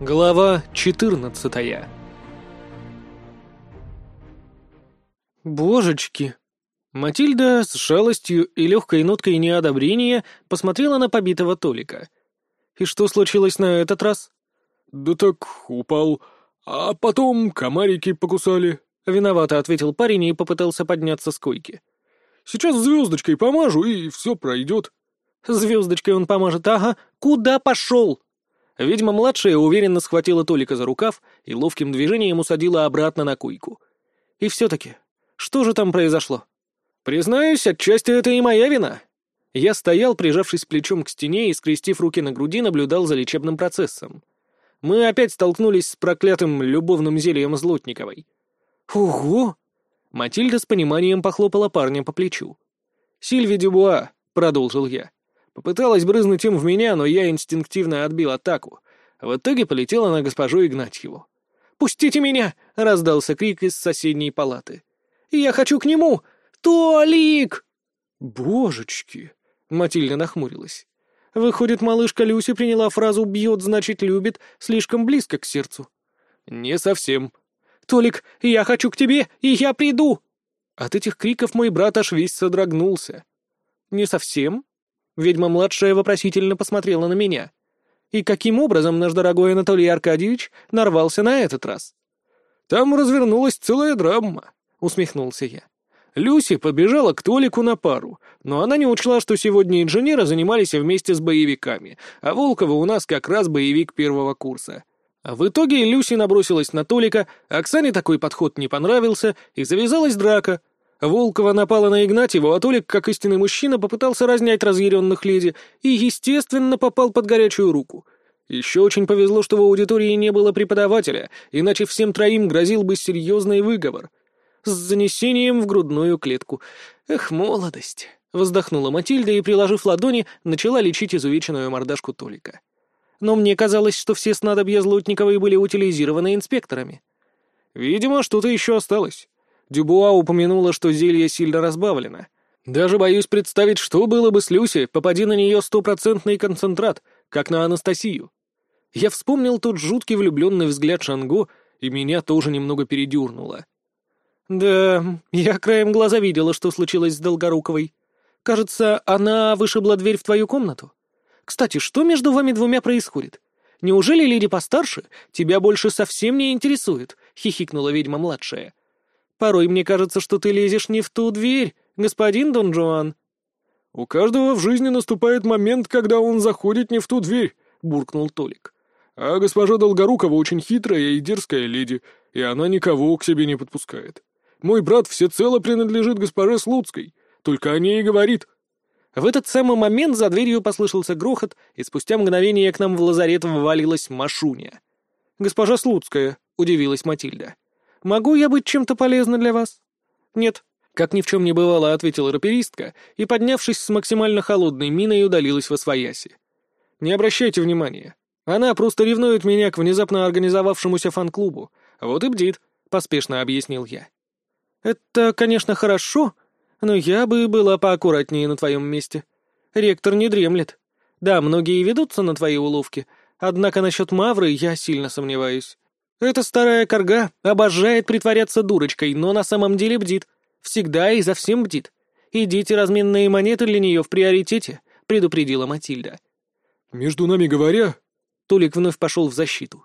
Глава 14 Божечки! Матильда с жалостью и легкой ноткой неодобрения посмотрела на побитого Толика. И что случилось на этот раз? «Да так, упал. А потом комарики покусали», — виновато ответил парень и попытался подняться с койки. «Сейчас звездочкой помажу, и все пройдет». «Звездочкой он помажет, ага. Куда пошел?» Ведьма-младшая уверенно схватила Толика за рукав и ловким движением усадила обратно на койку. И все-таки, что же там произошло? Признаюсь, отчасти это и моя вина. Я стоял, прижавшись плечом к стене и, скрестив руки на груди, наблюдал за лечебным процессом. Мы опять столкнулись с проклятым любовным зельем Злотниковой. «Ого!» Матильда с пониманием похлопала парня по плечу. «Сильви Дюбуа», — продолжил я. Попыталась брызнуть им в меня, но я инстинктивно отбил атаку. В итоге полетела на госпожу Игнатьеву. «Пустите меня!» — раздался крик из соседней палаты. «Я хочу к нему! Толик!» «Божечки!» — Матильда нахмурилась. «Выходит, малышка Люси приняла фразу «бьет, значит, любит» слишком близко к сердцу». «Не совсем». «Толик, я хочу к тебе, и я приду!» От этих криков мой брат аж весь содрогнулся. «Не совсем?» Ведьма-младшая вопросительно посмотрела на меня. И каким образом наш дорогой Анатолий Аркадьевич нарвался на этот раз? «Там развернулась целая драма», — усмехнулся я. Люси побежала к Толику на пару, но она не учла, что сегодня инженеры занимались вместе с боевиками, а Волкова у нас как раз боевик первого курса. А в итоге Люси набросилась на Толика, Оксане такой подход не понравился, и завязалась драка, Волкова напала на Игнатьева, а Толик, как истинный мужчина, попытался разнять разъяренных леди и, естественно, попал под горячую руку. Еще очень повезло, что в аудитории не было преподавателя, иначе всем троим грозил бы серьезный выговор. С занесением в грудную клетку. Эх, молодость! Вздохнула Матильда и, приложив ладони, начала лечить изувеченную мордашку Толика. Но мне казалось, что все снадобья Злотниковой были утилизированы инспекторами. Видимо, что-то еще осталось. Дюбуа упомянула, что зелье сильно разбавлено. Даже боюсь представить, что было бы с Люси, попади на нее стопроцентный концентрат, как на Анастасию. Я вспомнил тот жуткий влюбленный взгляд Шанго, и меня тоже немного передернуло. «Да, я краем глаза видела, что случилось с Долгоруковой. Кажется, она вышибла дверь в твою комнату. Кстати, что между вами двумя происходит? Неужели леди постарше тебя больше совсем не интересует?» — хихикнула ведьма-младшая. Порой мне кажется, что ты лезешь не в ту дверь, господин Дон Жуан». «У каждого в жизни наступает момент, когда он заходит не в ту дверь», — буркнул Толик. «А госпожа Долгорукова очень хитрая и дерзкая леди, и она никого к себе не подпускает. Мой брат всецело принадлежит госпоже Слуцкой, только о ней и говорит». В этот самый момент за дверью послышался грохот, и спустя мгновение к нам в лазарет ввалилась Машуня. «Госпожа Слуцкая», — удивилась Матильда. Могу я быть чем-то полезна для вас?» «Нет», — как ни в чем не бывало, ответила раперистка и, поднявшись с максимально холодной миной, удалилась во свояси. «Не обращайте внимания. Она просто ревнует меня к внезапно организовавшемуся фан-клубу. Вот и бдит», — поспешно объяснил я. «Это, конечно, хорошо, но я бы была поаккуратнее на твоем месте. Ректор не дремлет. Да, многие ведутся на твои уловки, однако насчет Мавры я сильно сомневаюсь. Эта старая корга обожает притворяться дурочкой, но на самом деле бдит. Всегда и за всем бдит. И дети разменные монеты для нее в приоритете, предупредила Матильда. «Между нами говоря...» Толик вновь пошел в защиту.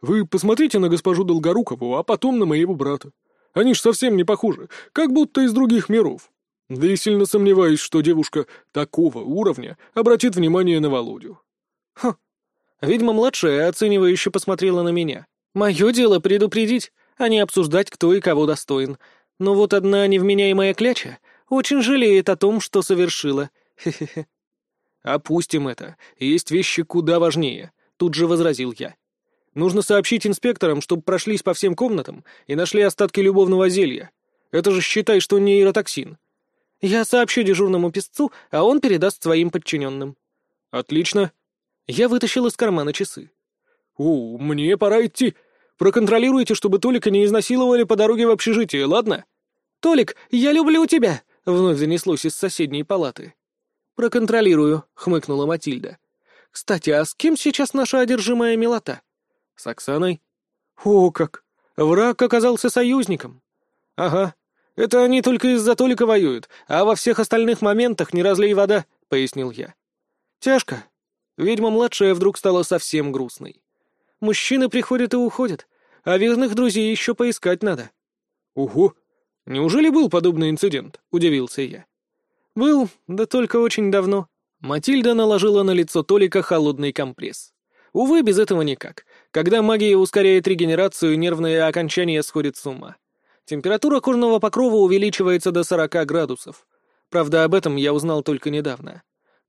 «Вы посмотрите на госпожу Долгорукову, а потом на моего брата. Они ж совсем не похожи, как будто из других миров. Да и сильно сомневаюсь, что девушка такого уровня обратит внимание на Володю». «Хм». Видимо, младшая оценивающе посмотрела на меня. Мое дело предупредить, а не обсуждать, кто и кого достоин. Но вот одна невменяемая кляча очень жалеет о том, что совершила. Хе-хе-хе. «Опустим это. Есть вещи куда важнее», — тут же возразил я. «Нужно сообщить инспекторам, чтобы прошлись по всем комнатам и нашли остатки любовного зелья. Это же считай, что нейротоксин». «Я сообщу дежурному песцу, а он передаст своим подчиненным». «Отлично». Я вытащил из кармана часы. «О, мне пора идти. Проконтролируйте, чтобы Толика не изнасиловали по дороге в общежитие, ладно?» «Толик, я люблю тебя!» — вновь занеслось из соседней палаты. «Проконтролирую», — хмыкнула Матильда. «Кстати, а с кем сейчас наша одержимая милота?» «С Оксаной?» «О, как! Враг оказался союзником!» «Ага. Это они только из-за Толика воюют, а во всех остальных моментах не разлей вода», — пояснил я. «Тяжко». Ведьма-младшая вдруг стала совсем грустной. «Мужчины приходят и уходят, а верных друзей еще поискать надо». «Угу! Неужели был подобный инцидент?» — удивился я. «Был, да только очень давно». Матильда наложила на лицо Толика холодный компресс. Увы, без этого никак. Когда магия ускоряет регенерацию, нервные окончания сходят с ума. Температура кожного покрова увеличивается до 40 градусов. Правда, об этом я узнал только недавно.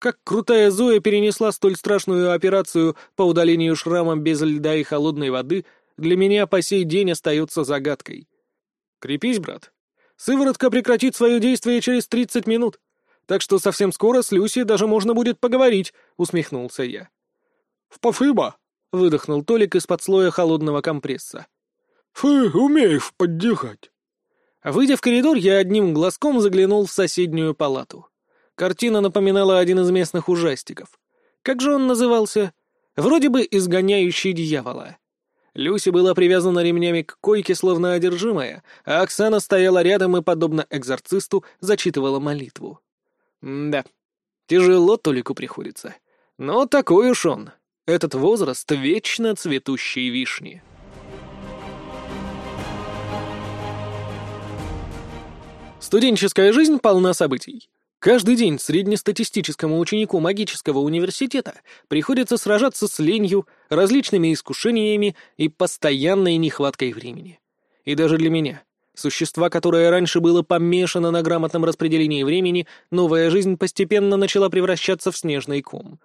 Как крутая Зоя перенесла столь страшную операцию по удалению шрама без льда и холодной воды, для меня по сей день остается загадкой. «Крепись, брат. Сыворотка прекратит свое действие через 30 минут, так что совсем скоро с Люси даже можно будет поговорить», — усмехнулся я. «Спасибо», — выдохнул Толик из-под слоя холодного компресса. «Ты умеешь поддержать». Выйдя в коридор, я одним глазком заглянул в соседнюю палату. Картина напоминала один из местных ужастиков. Как же он назывался? Вроде бы «Изгоняющий дьявола». Люси была привязана ремнями к койке, словно одержимая, а Оксана стояла рядом и, подобно экзорцисту, зачитывала молитву. Да, тяжело Толику приходится. Но такой уж он. Этот возраст вечно цветущей вишни. Студенческая жизнь полна событий. Каждый день среднестатистическому ученику магического университета приходится сражаться с ленью, различными искушениями и постоянной нехваткой времени. И даже для меня, существа, которое раньше было помешано на грамотном распределении времени, новая жизнь постепенно начала превращаться в снежный ком.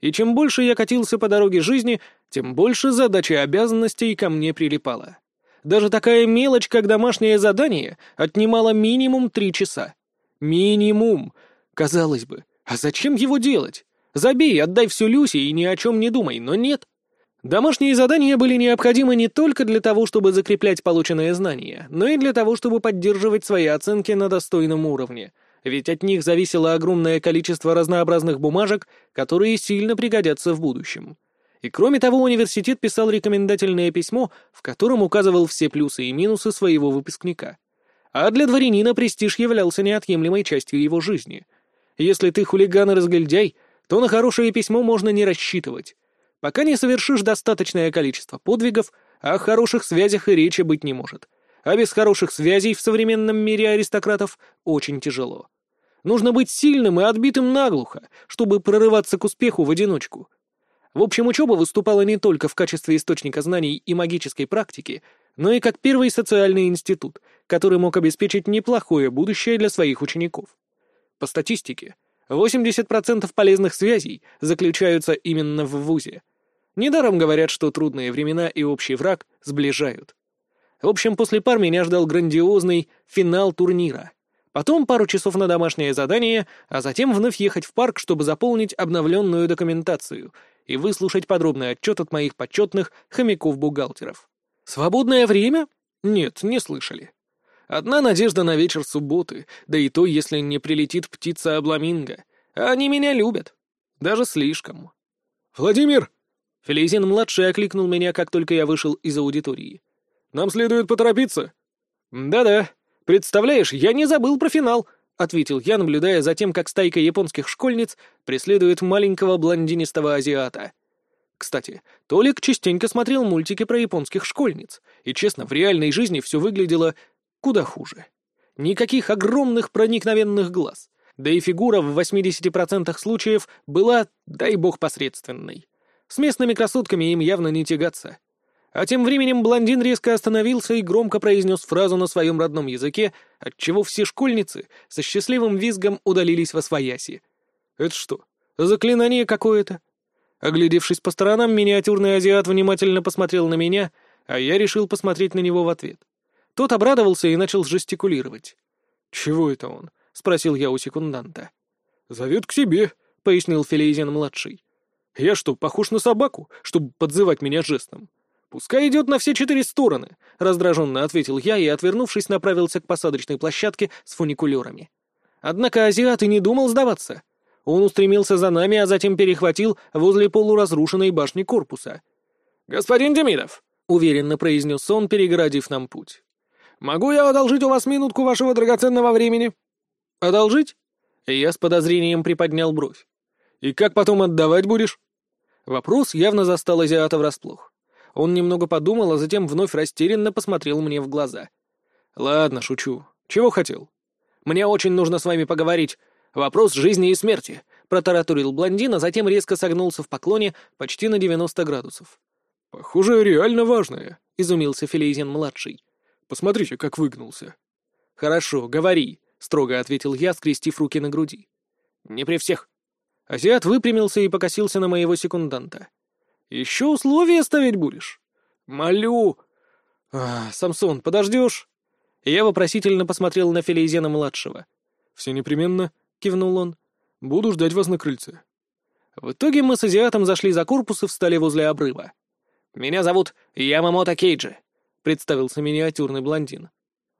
И чем больше я катился по дороге жизни, тем больше задач и обязанностей ко мне прилипало. Даже такая мелочь, как домашнее задание, отнимала минимум три часа. Минимум. Казалось бы, а зачем его делать? Забей, отдай все Люси и ни о чем не думай, но нет. Домашние задания были необходимы не только для того, чтобы закреплять полученные знания, но и для того, чтобы поддерживать свои оценки на достойном уровне, ведь от них зависело огромное количество разнообразных бумажек, которые сильно пригодятся в будущем. И кроме того, университет писал рекомендательное письмо, в котором указывал все плюсы и минусы своего выпускника. А для дворянина престиж являлся неотъемлемой частью его жизни. Если ты хулиган и разгильдяй, то на хорошее письмо можно не рассчитывать. Пока не совершишь достаточное количество подвигов, о хороших связях и речи быть не может. А без хороших связей в современном мире аристократов очень тяжело. Нужно быть сильным и отбитым наглухо, чтобы прорываться к успеху в одиночку — в общем, учеба выступала не только в качестве источника знаний и магической практики, но и как первый социальный институт, который мог обеспечить неплохое будущее для своих учеников. По статистике, 80% полезных связей заключаются именно в ВУЗе. Недаром говорят, что трудные времена и общий враг сближают. В общем, после пар меня ждал грандиозный финал турнира. Потом пару часов на домашнее задание, а затем вновь ехать в парк, чтобы заполнить обновленную документацию и выслушать подробный отчет от моих почетных хомяков-бухгалтеров. Свободное время? Нет, не слышали. Одна надежда на вечер субботы, да и то, если не прилетит птица Абламинго. Они меня любят. Даже слишком. «Владимир!» Фелизин-младший окликнул меня, как только я вышел из аудитории. «Нам следует поторопиться». «Да-да. Представляешь, я не забыл про финал», — ответил я, наблюдая за тем, как стайка японских школьниц преследует маленького блондинистого азиата. Кстати, Толик частенько смотрел мультики про японских школьниц, и, честно, в реальной жизни все выглядело куда хуже. Никаких огромных проникновенных глаз, да и фигура в 80% случаев была, дай бог, посредственной. С местными красотками им явно не тягаться. А тем временем блондин резко остановился и громко произнес фразу на своем родном языке, отчего все школьницы со счастливым визгом удалились во свояси. «Это что, заклинание какое-то?» Оглядевшись по сторонам, миниатюрный азиат внимательно посмотрел на меня, а я решил посмотреть на него в ответ. Тот обрадовался и начал жестикулировать. «Чего это он?» — спросил я у секунданта. «Зовет к себе», — пояснил Филейзен-младший. «Я что, похож на собаку, чтобы подзывать меня жестом?» «Пускай идет на все четыре стороны», — раздраженно ответил я и, отвернувшись, направился к посадочной площадке с фуникулерами. Однако азиат и не думал сдаваться. Он устремился за нами, а затем перехватил возле полуразрушенной башни корпуса. «Господин Демидов», — уверенно произнес он, перегородив нам путь. «Могу я одолжить у вас минутку вашего драгоценного времени?» «Одолжить?» Я с подозрением приподнял бровь. «И как потом отдавать будешь?» Вопрос явно застал азиата врасплох. Он немного подумал, а затем вновь растерянно посмотрел мне в глаза. «Ладно, шучу. Чего хотел?» «Мне очень нужно с вами поговорить. Вопрос жизни и смерти», — протараторил блондин, а затем резко согнулся в поклоне почти на 90 градусов. «Похоже, реально важное», — изумился Филейзин-младший. «Посмотрите, как выгнулся». «Хорошо, говори», — строго ответил я, скрестив руки на груди. «Не при всех». Азиат выпрямился и покосился на моего секунданта. «Еще условия ставить будешь?» «Молю!» а, «Самсон, подождешь?» Я вопросительно посмотрел на Филейзена-младшего. «Все непременно», — кивнул он. «Буду ждать вас на крыльце». В итоге мы с азиатом зашли за корпус и встали возле обрыва. «Меня зовут Ямамото Кейджи», — представился миниатюрный блондин.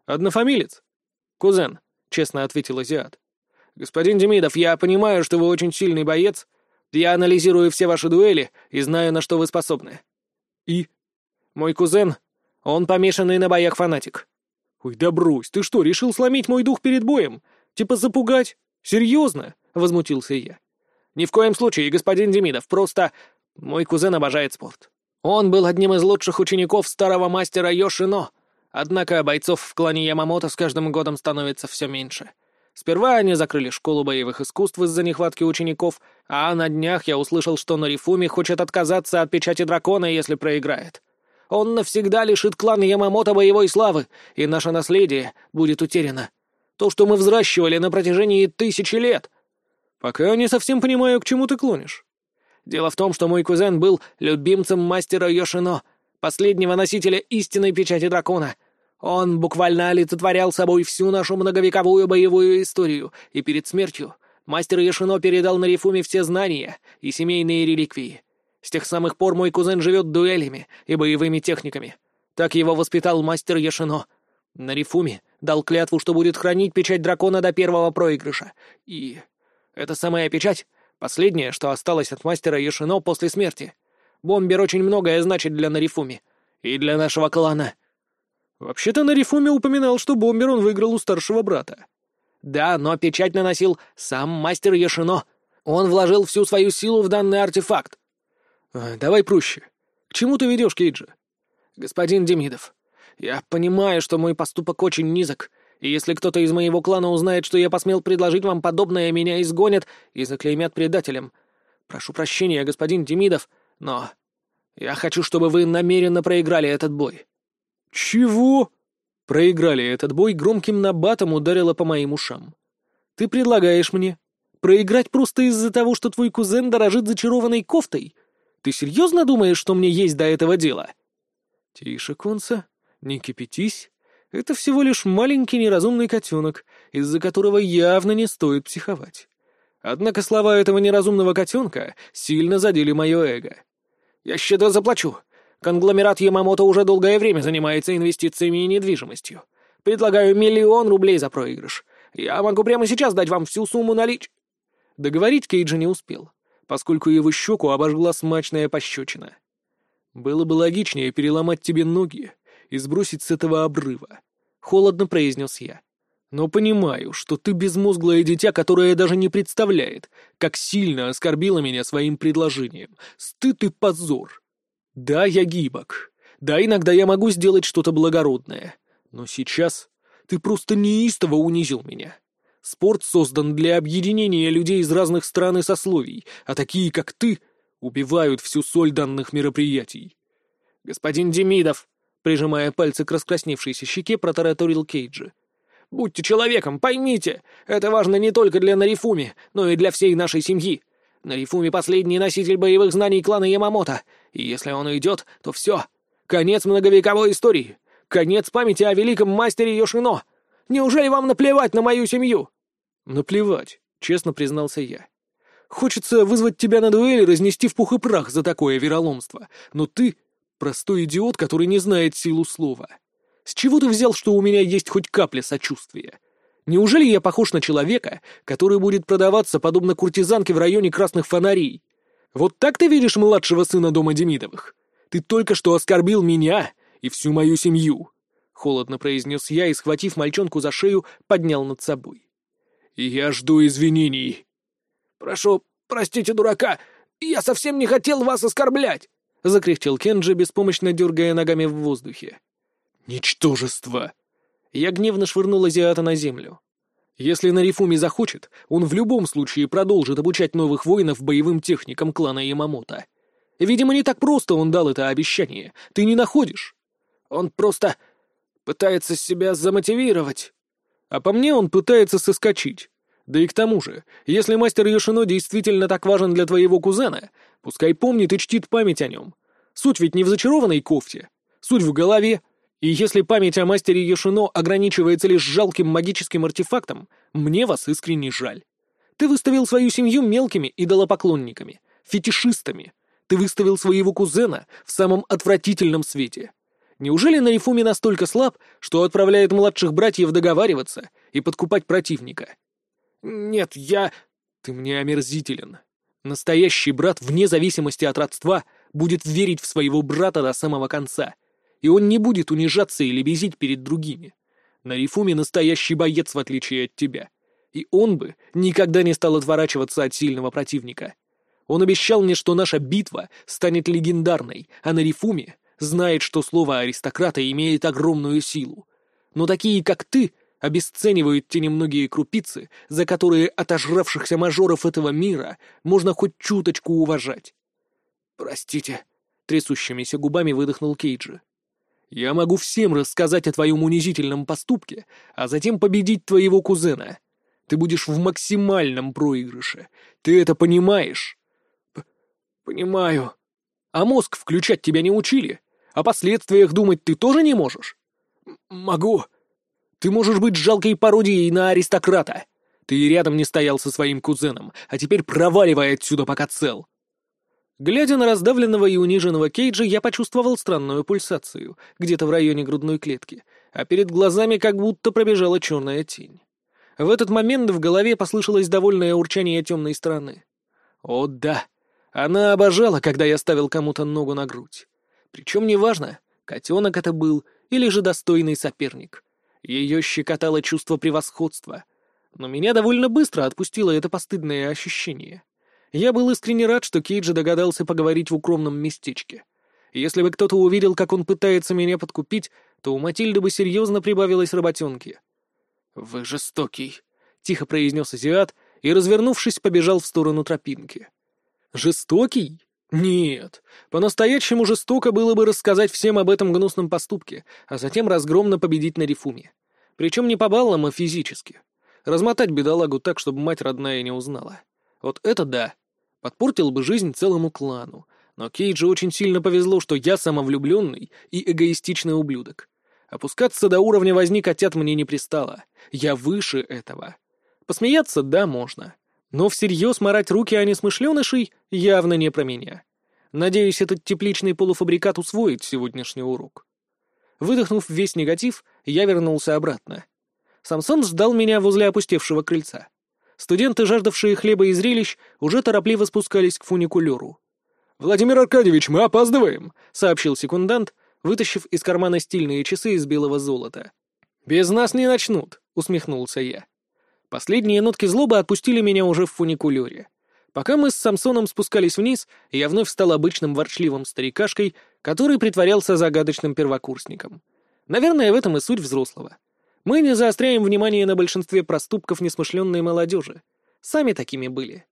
«Однофамилец?» «Кузен», — честно ответил азиат. «Господин Демидов, я понимаю, что вы очень сильный боец. Я анализирую все ваши дуэли и знаю, на что вы способны». «И?» «Мой кузен, он помешанный на боях фанатик». «Ой, да брось, ты что, решил сломить мой дух перед боем? Типа запугать? Серьезно?» — возмутился я. «Ни в коем случае, господин Демидов, просто... Мой кузен обожает спорт. Он был одним из лучших учеников старого мастера Йошино, однако бойцов в клане Ямамото с каждым годом становится все меньше. Сперва они закрыли школу боевых искусств из-за нехватки учеников, а на днях я услышал, что Нарифуми хочет отказаться от печати дракона, если проиграет. Он навсегда лишит клан Ямамото боевой славы, и наше наследие будет утеряно. То, что мы взращивали на протяжении тысячи лет. Пока не совсем понимаю, к чему ты клонишь. Дело в том, что мой кузен был любимцем мастера Йошино, последнего носителя истинной печати дракона — он буквально олицетворял собой всю нашу многовековую боевую историю, и перед смертью мастер Яшино передал Нарифуме все знания и семейные реликвии. С тех самых пор мой кузен живет дуэлями и боевыми техниками. Так его воспитал мастер Яшино. Нарифуме дал клятву, что будет хранить печать дракона до первого проигрыша. И эта самая печать — последнее, что осталось от мастера Яшино после смерти. Бомбер очень многое значит для Нарифуми и для нашего клана. Вообще-то на Рифуме упоминал, что бомбер он выиграл у старшего брата. Да, но печать наносил сам мастер Яшино. Он вложил всю свою силу в данный артефакт. А, давай проще. К чему ты ведешь, Кейджи? Господин Демидов, я понимаю, что мой поступок очень низок, и если кто-то из моего клана узнает, что я посмел предложить вам подобное, меня изгонят и заклеймят предателем. Прошу прощения, господин Демидов, но я хочу, чтобы вы намеренно проиграли этот бой. «Чего?» Проиграли этот бой, громким набатом ударило по моим ушам. «Ты предлагаешь мне проиграть просто из-за того, что твой кузен дорожит зачарованной кофтой? Ты серьезно думаешь, что мне есть до этого дела?» «Тише, Конца, не кипятись. Это всего лишь маленький неразумный котенок, из-за которого явно не стоит психовать. Однако слова этого неразумного котенка сильно задели мое эго. «Я щедро заплачу. Конгломерат Ямамото уже долгое время занимается инвестициями и недвижимостью. Предлагаю миллион рублей за проигрыш. Я могу прямо сейчас дать вам всю сумму налич...» Договорить Кейджи не успел, поскольку его щеку обожгла смачная пощечина. «Было бы логичнее переломать тебе ноги и сбросить с этого обрыва», — холодно произнес я. «Но понимаю, что ты безмозглое дитя, которое даже не представляет, как сильно оскорбило меня своим предложением. Стыд и позор. Да, я гибок. Да, иногда я могу сделать что-то благородное. Но сейчас ты просто неистово унизил меня. Спорт создан для объединения людей из разных стран и сословий, а такие, как ты, убивают всю соль данных мероприятий. Господин Демидов, прижимая пальцы к раскрасневшейся щеке, протараторил Кейджи. «Будьте человеком, поймите, это важно не только для Нарифуми, но и для всей нашей семьи. Нарифуми — последний носитель боевых знаний клана Ямамото, и если он уйдет, то все. Конец многовековой истории. Конец памяти о великом мастере Йошино. Неужели вам наплевать на мою семью?» «Наплевать», — честно признался я. «Хочется вызвать тебя на дуэль и разнести в пух и прах за такое вероломство. Но ты — простой идиот, который не знает силу слова. С чего ты взял, что у меня есть хоть капля сочувствия?» Неужели я похож на человека, который будет продаваться подобно куртизанке в районе красных фонарей? Вот так ты видишь младшего сына дома Демидовых? Ты только что оскорбил меня и всю мою семью!» — холодно произнес я и, схватив мальчонку за шею, поднял над собой. «Я жду извинений». «Прошу, простите дурака, я совсем не хотел вас оскорблять!» — закряхтел Кенджи, беспомощно дергая ногами в воздухе. «Ничтожество!» Я гневно швырнул азиата на землю. Если Нарифуми захочет, он в любом случае продолжит обучать новых воинов боевым техникам клана Ямамото. Видимо, не так просто он дал это обещание. Ты не находишь? Он просто пытается себя замотивировать. А по мне он пытается соскочить. Да и к тому же, если мастер Йошино действительно так важен для твоего кузена, пускай помнит и чтит память о нем. Суть ведь не в зачарованной кофте. Суть в голове, и если память о мастере Йошино ограничивается лишь жалким магическим артефактом, мне вас искренне жаль. Ты выставил свою семью мелкими идолопоклонниками, фетишистами. Ты выставил своего кузена в самом отвратительном свете. Неужели Нарифуми настолько слаб, что отправляет младших братьев договариваться и подкупать противника? Нет, я... Ты мне омерзителен. Настоящий брат, вне зависимости от родства, будет верить в своего брата до самого конца — и он не будет унижаться или безить перед другими. Нарифуми настоящий боец, в отличие от тебя. И он бы никогда не стал отворачиваться от сильного противника. Он обещал мне, что наша битва станет легендарной, а Нарифуми знает, что слово аристократа имеет огромную силу. Но такие, как ты, обесценивают те немногие крупицы, за которые отожравшихся мажоров этого мира можно хоть чуточку уважать. «Простите», — трясущимися губами выдохнул Кейджи. Я могу всем рассказать о твоем унизительном поступке, а затем победить твоего кузена. Ты будешь в максимальном проигрыше. Ты это понимаешь? П понимаю. А мозг включать тебя не учили? О последствиях думать ты тоже не можешь? М могу. Ты можешь быть жалкой пародией на аристократа. Ты рядом не стоял со своим кузеном, а теперь проваливай отсюда, пока цел. Глядя на раздавленного и униженного Кейджа, я почувствовал странную пульсацию, где-то в районе грудной клетки, а перед глазами как будто пробежала черная тень. В этот момент в голове послышалось довольное урчание темной стороны. О да, она обожала, когда я ставил кому-то ногу на грудь. Причем неважно, котенок это был или же достойный соперник. Ее щекотало чувство превосходства. Но меня довольно быстро отпустило это постыдное ощущение. Я был искренне рад, что Кейджи догадался поговорить в укромном местечке. Если бы кто-то увидел, как он пытается меня подкупить, то у Матильды бы серьезно прибавилось работенки. «Вы жестокий», — тихо произнес азиат и, развернувшись, побежал в сторону тропинки. «Жестокий? Нет. По-настоящему жестоко было бы рассказать всем об этом гнусном поступке, а затем разгромно победить на рифуме. Причем не по баллам, а физически. Размотать бедолагу так, чтобы мать родная не узнала. Вот это да. Подпортил бы жизнь целому клану. Но Кейджи очень сильно повезло, что я самовлюбленный и эгоистичный ублюдок. Опускаться до уровня возни котят мне не пристало. Я выше этого. Посмеяться, да, можно. Но всерьез морать руки о несмышленышей явно не про меня. Надеюсь, этот тепличный полуфабрикат усвоит сегодняшний урок. Выдохнув весь негатив, я вернулся обратно. Самсон ждал меня возле опустевшего крыльца. Студенты, жаждавшие хлеба и зрелищ, уже торопливо спускались к фуникулеру. «Владимир Аркадьевич, мы опаздываем», — сообщил секундант, вытащив из кармана стильные часы из белого золота. «Без нас не начнут», — усмехнулся я. Последние нотки злобы отпустили меня уже в фуникулере. Пока мы с Самсоном спускались вниз, я вновь стал обычным ворчливым старикашкой, который притворялся загадочным первокурсником. Наверное, в этом и суть взрослого. Мы не заостряем внимание на большинстве проступков несмышленной молодежи. Сами такими были.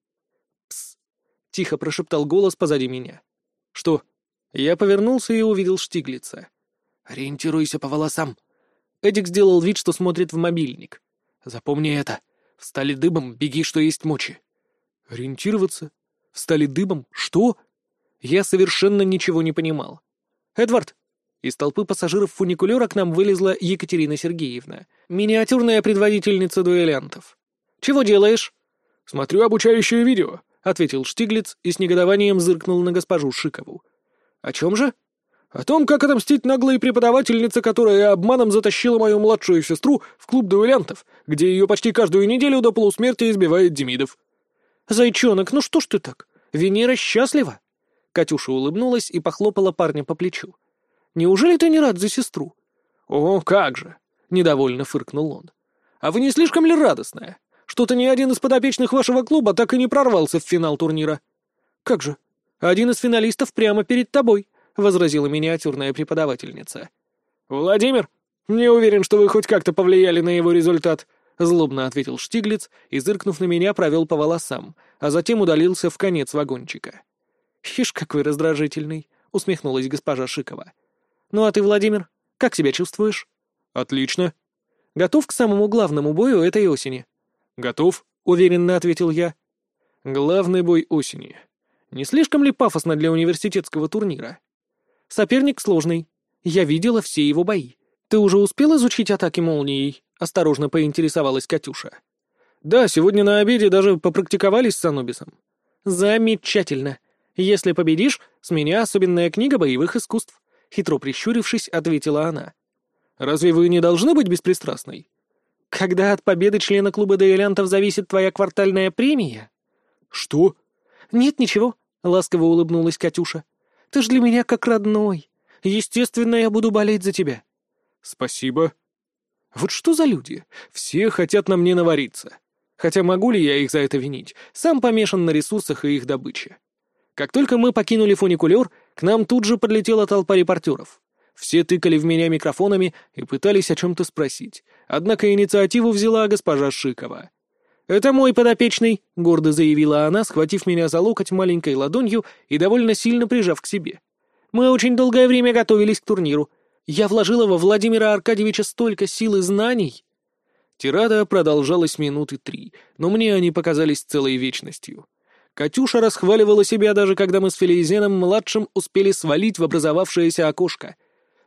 «Пс!» — тихо прошептал голос позади меня. «Что?» Я повернулся и увидел Штиглица. «Ориентируйся по волосам». Эдик сделал вид, что смотрит в мобильник. «Запомни это. Встали дыбом, беги, что есть мочи». «Ориентироваться? Встали дыбом? Что?» Я совершенно ничего не понимал. «Эдвард, из толпы пассажиров фуникулера к нам вылезла Екатерина Сергеевна, миниатюрная предводительница дуэлянтов. «Чего делаешь?» «Смотрю обучающее видео», — ответил Штиглиц и с негодованием зыркнул на госпожу Шикову. «О чем же?» «О том, как отомстить наглой преподавательнице, которая обманом затащила мою младшую сестру в клуб дуэлянтов, где ее почти каждую неделю до полусмерти избивает Демидов». «Зайчонок, ну что ж ты так? Венера счастлива?» Катюша улыбнулась и похлопала парня по плечу. «Неужели ты не рад за сестру?» «О, как же!» — недовольно фыркнул он. «А вы не слишком ли радостная? Что-то ни один из подопечных вашего клуба так и не прорвался в финал турнира». «Как же? Один из финалистов прямо перед тобой», — возразила миниатюрная преподавательница. «Владимир, не уверен, что вы хоть как-то повлияли на его результат», — злобно ответил Штиглиц и, зыркнув на меня, провел по волосам, а затем удалился в конец вагончика. «Ишь, какой раздражительный!» — усмехнулась госпожа Шикова. «Ну а ты, Владимир, как себя чувствуешь?» «Отлично». «Готов к самому главному бою этой осени?» «Готов», — уверенно ответил я. «Главный бой осени. Не слишком ли пафосно для университетского турнира?» «Соперник сложный. Я видела все его бои. Ты уже успел изучить атаки молнией?» — осторожно поинтересовалась Катюша. «Да, сегодня на обеде даже попрактиковались с Анубисом». «Замечательно. Если победишь, с меня особенная книга боевых искусств», — хитро прищурившись, ответила она. «Разве вы не должны быть беспристрастной?» «Когда от победы члена клуба дуэлянтов зависит твоя квартальная премия?» «Что?» «Нет, ничего», — ласково улыбнулась Катюша. «Ты ж для меня как родной. Естественно, я буду болеть за тебя». «Спасибо». «Вот что за люди? Все хотят на мне навариться. Хотя могу ли я их за это винить? Сам помешан на ресурсах и их добыче. Как только мы покинули фуникулер, к нам тут же подлетела толпа репортеров. Все тыкали в меня микрофонами и пытались о чем-то спросить. Однако инициативу взяла госпожа Шикова. «Это мой подопечный», — гордо заявила она, схватив меня за локоть маленькой ладонью и довольно сильно прижав к себе. «Мы очень долгое время готовились к турниру. Я вложила во Владимира Аркадьевича столько сил и знаний». Тирада продолжалась минуты три, но мне они показались целой вечностью. Катюша расхваливала себя даже когда мы с Филизеном-младшим успели свалить в образовавшееся окошко.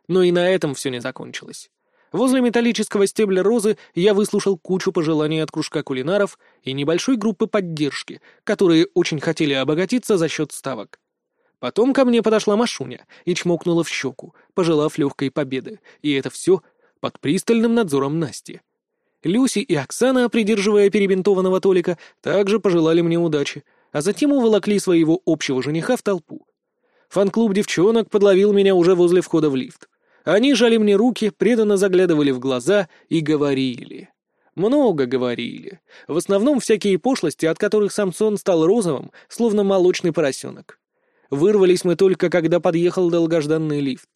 Но и на этом все не закончилось. Возле металлического стебля розы я выслушал кучу пожеланий от кружка кулинаров и небольшой группы поддержки, которые очень хотели обогатиться за счет ставок. Потом ко мне подошла Машуня и чмокнула в щеку, пожелав легкой победы, и это все под пристальным надзором Насти. Люси и Оксана, придерживая перебинтованного Толика, также пожелали мне удачи, а затем уволокли своего общего жениха в толпу. Фан-клуб девчонок подловил меня уже возле входа в лифт. Они жали мне руки, преданно заглядывали в глаза и говорили. Много говорили. В основном всякие пошлости, от которых Самсон стал розовым, словно молочный поросенок. Вырвались мы только, когда подъехал долгожданный лифт.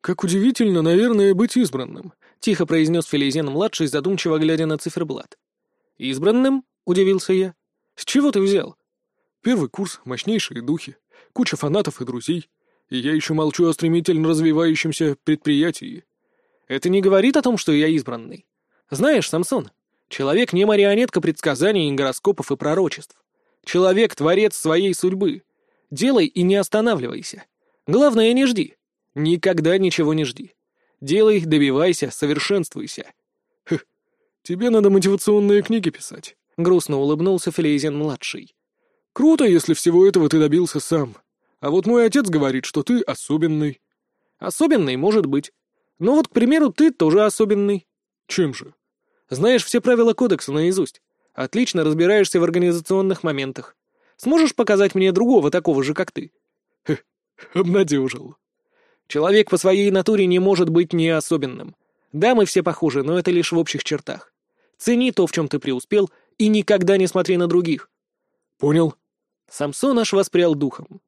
«Как удивительно, наверное, быть избранным», — тихо произнес Филизен-младший, задумчиво глядя на циферблат. «Избранным?» — удивился я. «С чего ты взял?» Первый курс, мощнейшие духи, куча фанатов и друзей. И я еще молчу о стремительно развивающемся предприятии. Это не говорит о том, что я избранный. Знаешь, Самсон, человек не марионетка предсказаний, гороскопов и пророчеств. Человек — творец своей судьбы. Делай и не останавливайся. Главное, не жди. Никогда ничего не жди. Делай, добивайся, совершенствуйся. Хм, тебе надо мотивационные книги писать. Грустно улыбнулся Филейзен-младший. Круто, если всего этого ты добился сам. А вот мой отец говорит, что ты особенный. Особенный, может быть. Но вот, к примеру, ты тоже особенный. Чем же? Знаешь все правила кодекса наизусть. Отлично разбираешься в организационных моментах. Сможешь показать мне другого такого же, как ты? Хе, обнадежил. Человек по своей натуре не может быть не особенным. Да, мы все похожи, но это лишь в общих чертах. Цени то, в чем ты преуспел, и никогда не смотри на других. Понял. Самсон аж воспрял духом.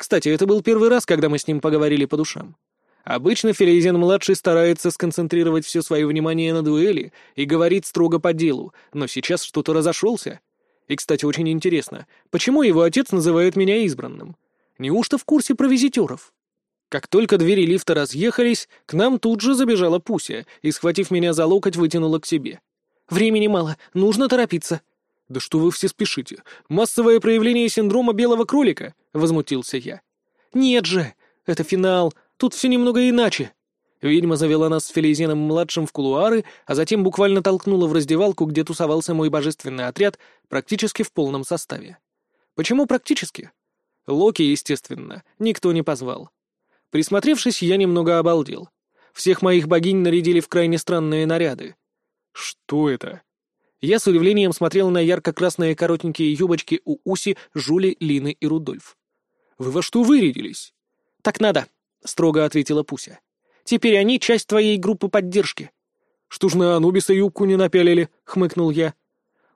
Кстати, это был первый раз, когда мы с ним поговорили по душам. Обычно Филейзен-младший старается сконцентрировать все свое внимание на дуэли и говорит строго по делу, но сейчас что-то разошелся. И, кстати, очень интересно, почему его отец называет меня избранным? Неужто в курсе про визитеров? Как только двери лифта разъехались, к нам тут же забежала Пуся и, схватив меня за локоть, вытянула к себе. «Времени мало, нужно торопиться», «Да что вы все спешите? Массовое проявление синдрома белого кролика?» — возмутился я. «Нет же! Это финал. Тут все немного иначе». Ведьма завела нас с Фелизеном-младшим в кулуары, а затем буквально толкнула в раздевалку, где тусовался мой божественный отряд, практически в полном составе. Почему практически? Локи, естественно, никто не позвал. Присмотревшись, я немного обалдел. Всех моих богинь нарядили в крайне странные наряды. «Что это?» Я с удивлением смотрел на ярко-красные коротенькие юбочки у Уси, Жули, Лины и Рудольф. Вы во что вырядились?» «Так надо», — строго ответила Пуся. «Теперь они часть твоей группы поддержки». «Что ж на Анубиса юбку не напялили?» — хмыкнул я.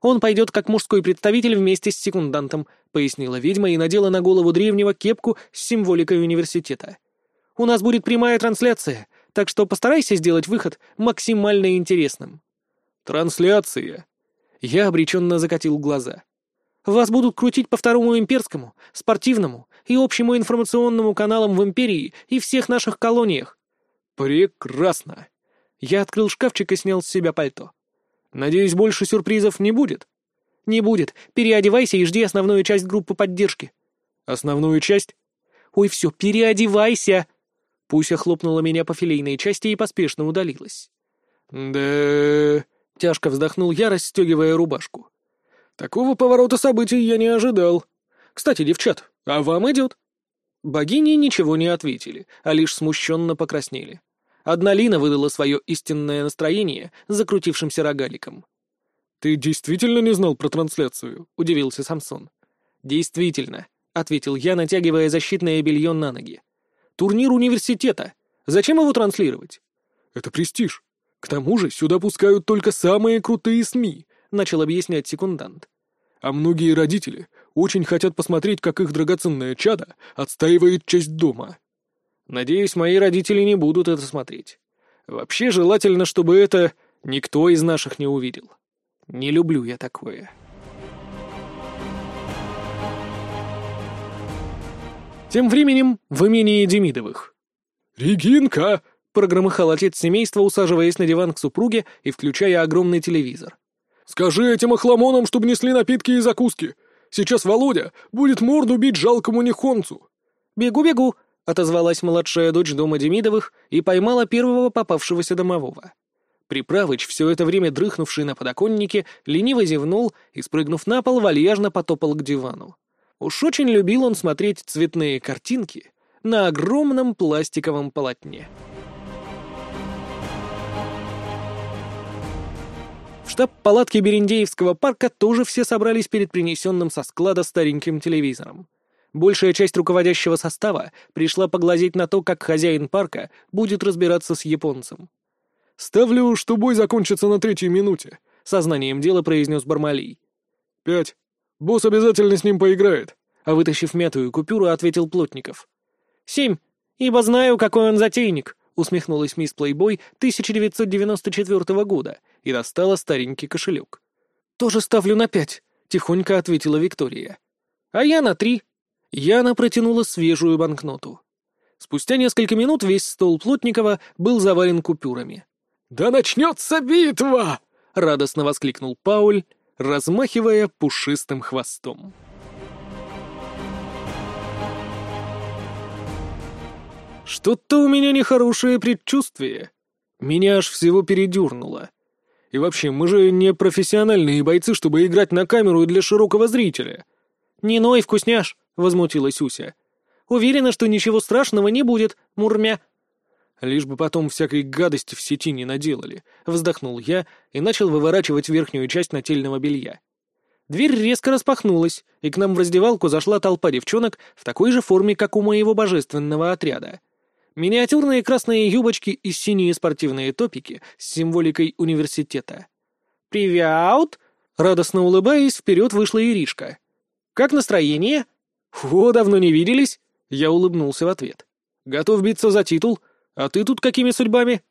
«Он пойдет как мужской представитель вместе с секундантом», — пояснила ведьма и надела на голову древнего кепку с символикой университета. «У нас будет прямая трансляция, так что постарайся сделать выход максимально интересным». «Трансляция?» Я обреченно закатил глаза. «Вас будут крутить по второму имперскому, спортивному и общему информационному каналам в империи и всех наших колониях». «Прекрасно!» Я открыл шкафчик и снял с себя пальто. Надеюсь, больше сюрпризов не будет? Не будет. Переодевайся и жди основную часть группы поддержки. Основную часть? Ой, все, переодевайся! Пуся хлопнула меня по филейной части и поспешно удалилась. Да... Тяжко вздохнул я, расстегивая рубашку. Такого поворота событий я не ожидал. Кстати, девчат, а вам идет? Богини ничего не ответили, а лишь смущенно покраснели. Одна Лина выдала свое истинное настроение закрутившимся рогаликом. «Ты действительно не знал про трансляцию?» — удивился Самсон. «Действительно», — ответил я, натягивая защитное белье на ноги. «Турнир университета. Зачем его транслировать?» «Это престиж. К тому же сюда пускают только самые крутые СМИ», — начал объяснять секундант. «А многие родители очень хотят посмотреть, как их драгоценное чадо отстаивает честь дома». Надеюсь, мои родители не будут это смотреть. Вообще желательно, чтобы это никто из наших не увидел. Не люблю я такое. Тем временем в имении Демидовых. «Регинка!» — прогромыхал отец семейства, усаживаясь на диван к супруге и включая огромный телевизор. «Скажи этим охламонам, чтобы несли напитки и закуски. Сейчас Володя будет морду бить жалкому нехонцу». «Бегу-бегу!» — отозвалась младшая дочь дома Демидовых и поймала первого попавшегося домового. Приправыч, все это время дрыхнувший на подоконнике, лениво зевнул и, спрыгнув на пол, вальяжно потопал к дивану. Уж очень любил он смотреть цветные картинки на огромном пластиковом полотне. В штаб-палатке Берендеевского парка тоже все собрались перед принесенным со склада стареньким телевизором. Большая часть руководящего состава пришла поглазеть на то, как хозяин парка будет разбираться с японцем. «Ставлю, что бой закончится на третьей минуте», — сознанием дела произнес Бармалей. «Пять. Босс обязательно с ним поиграет», — а вытащив мятую купюру, ответил Плотников. «Семь. Ибо знаю, какой он затейник», — усмехнулась мисс Плейбой 1994 года и достала старенький кошелек. «Тоже ставлю на пять», — тихонько ответила Виктория. «А я на три», Яна протянула свежую банкноту. Спустя несколько минут весь стол Плотникова был завален купюрами. «Да начнется битва!» — радостно воскликнул Пауль, размахивая пушистым хвостом. Что-то у меня нехорошее предчувствие. Меня аж всего передернуло. И вообще, мы же не профессиональные бойцы, чтобы играть на камеру для широкого зрителя. «Не ной, вкусняш!» — возмутилась Уся. «Уверена, что ничего страшного не будет, мурмя». «Лишь бы потом всякой гадости в сети не наделали», — вздохнул я и начал выворачивать верхнюю часть нательного белья. Дверь резко распахнулась, и к нам в раздевалку зашла толпа девчонок в такой же форме, как у моего божественного отряда. Миниатюрные красные юбочки и синие спортивные топики с символикой университета. «Привет!» Радостно улыбаясь, вперед вышла Иришка. «Как настроение?» «О, давно не виделись!» Я улыбнулся в ответ. «Готов биться за титул? А ты тут какими судьбами?»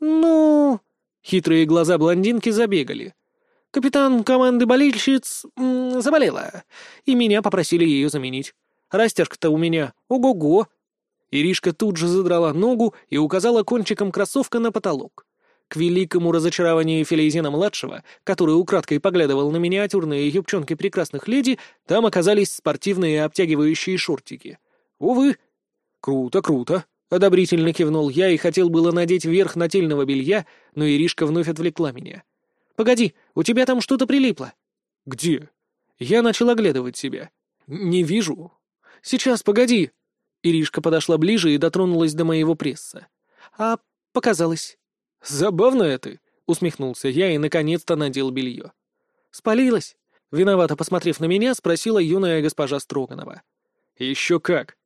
«Ну...» Хитрые глаза блондинки забегали. «Капитан команды болельщиц... заболела, и меня попросили ее заменить. Растяжка-то у меня ого-го!» Иришка тут же задрала ногу и указала кончиком кроссовка на потолок. К великому разочарованию Филейзена-младшего, который украдкой поглядывал на миниатюрные юбчонки прекрасных леди, там оказались спортивные обтягивающие шортики. Увы. Круто, круто. Одобрительно кивнул я и хотел было надеть верх нательного белья, но Иришка вновь отвлекла меня. «Погоди, у тебя там что-то прилипло». «Где?» Я начал оглядывать себя. «Не вижу». «Сейчас, погоди». Иришка подошла ближе и дотронулась до моего пресса. «А, показалось». «Забавно это», — усмехнулся я и наконец-то надел белье. «Спалилась?» — виновато посмотрев на меня, спросила юная госпожа Строганова. Еще как.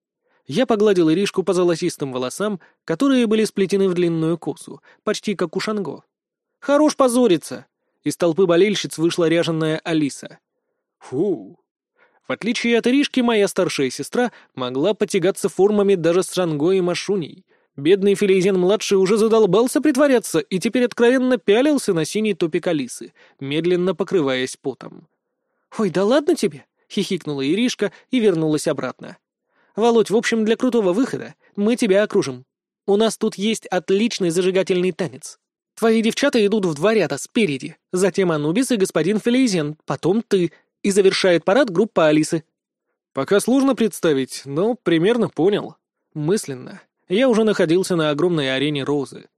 Я погладил Иришку по золотистым волосам, которые были сплетены в длинную косу, почти как у Шанго. Хорош позориться. Из толпы болельщиц вышла ряженная Алиса. Фу. В отличие от Иришки, моя старшая сестра могла потягаться формами даже с Шанго и Машуней. Бедный Филейзен-младший уже задолбался притворяться и теперь откровенно пялился на синий топик Алисы, медленно покрываясь потом. «Ой, да ладно тебе!» — хихикнула Иришка и вернулась обратно. «Володь, в общем, для крутого выхода мы тебя окружим. У нас тут есть отличный зажигательный танец. Твои девчата идут в два ряда, спереди, затем Анубис и господин Филейзен, потом ты, и завершает парад группа Алисы». «Пока сложно представить, но примерно понял. Мысленно. Я уже находился на огромной арене Розы.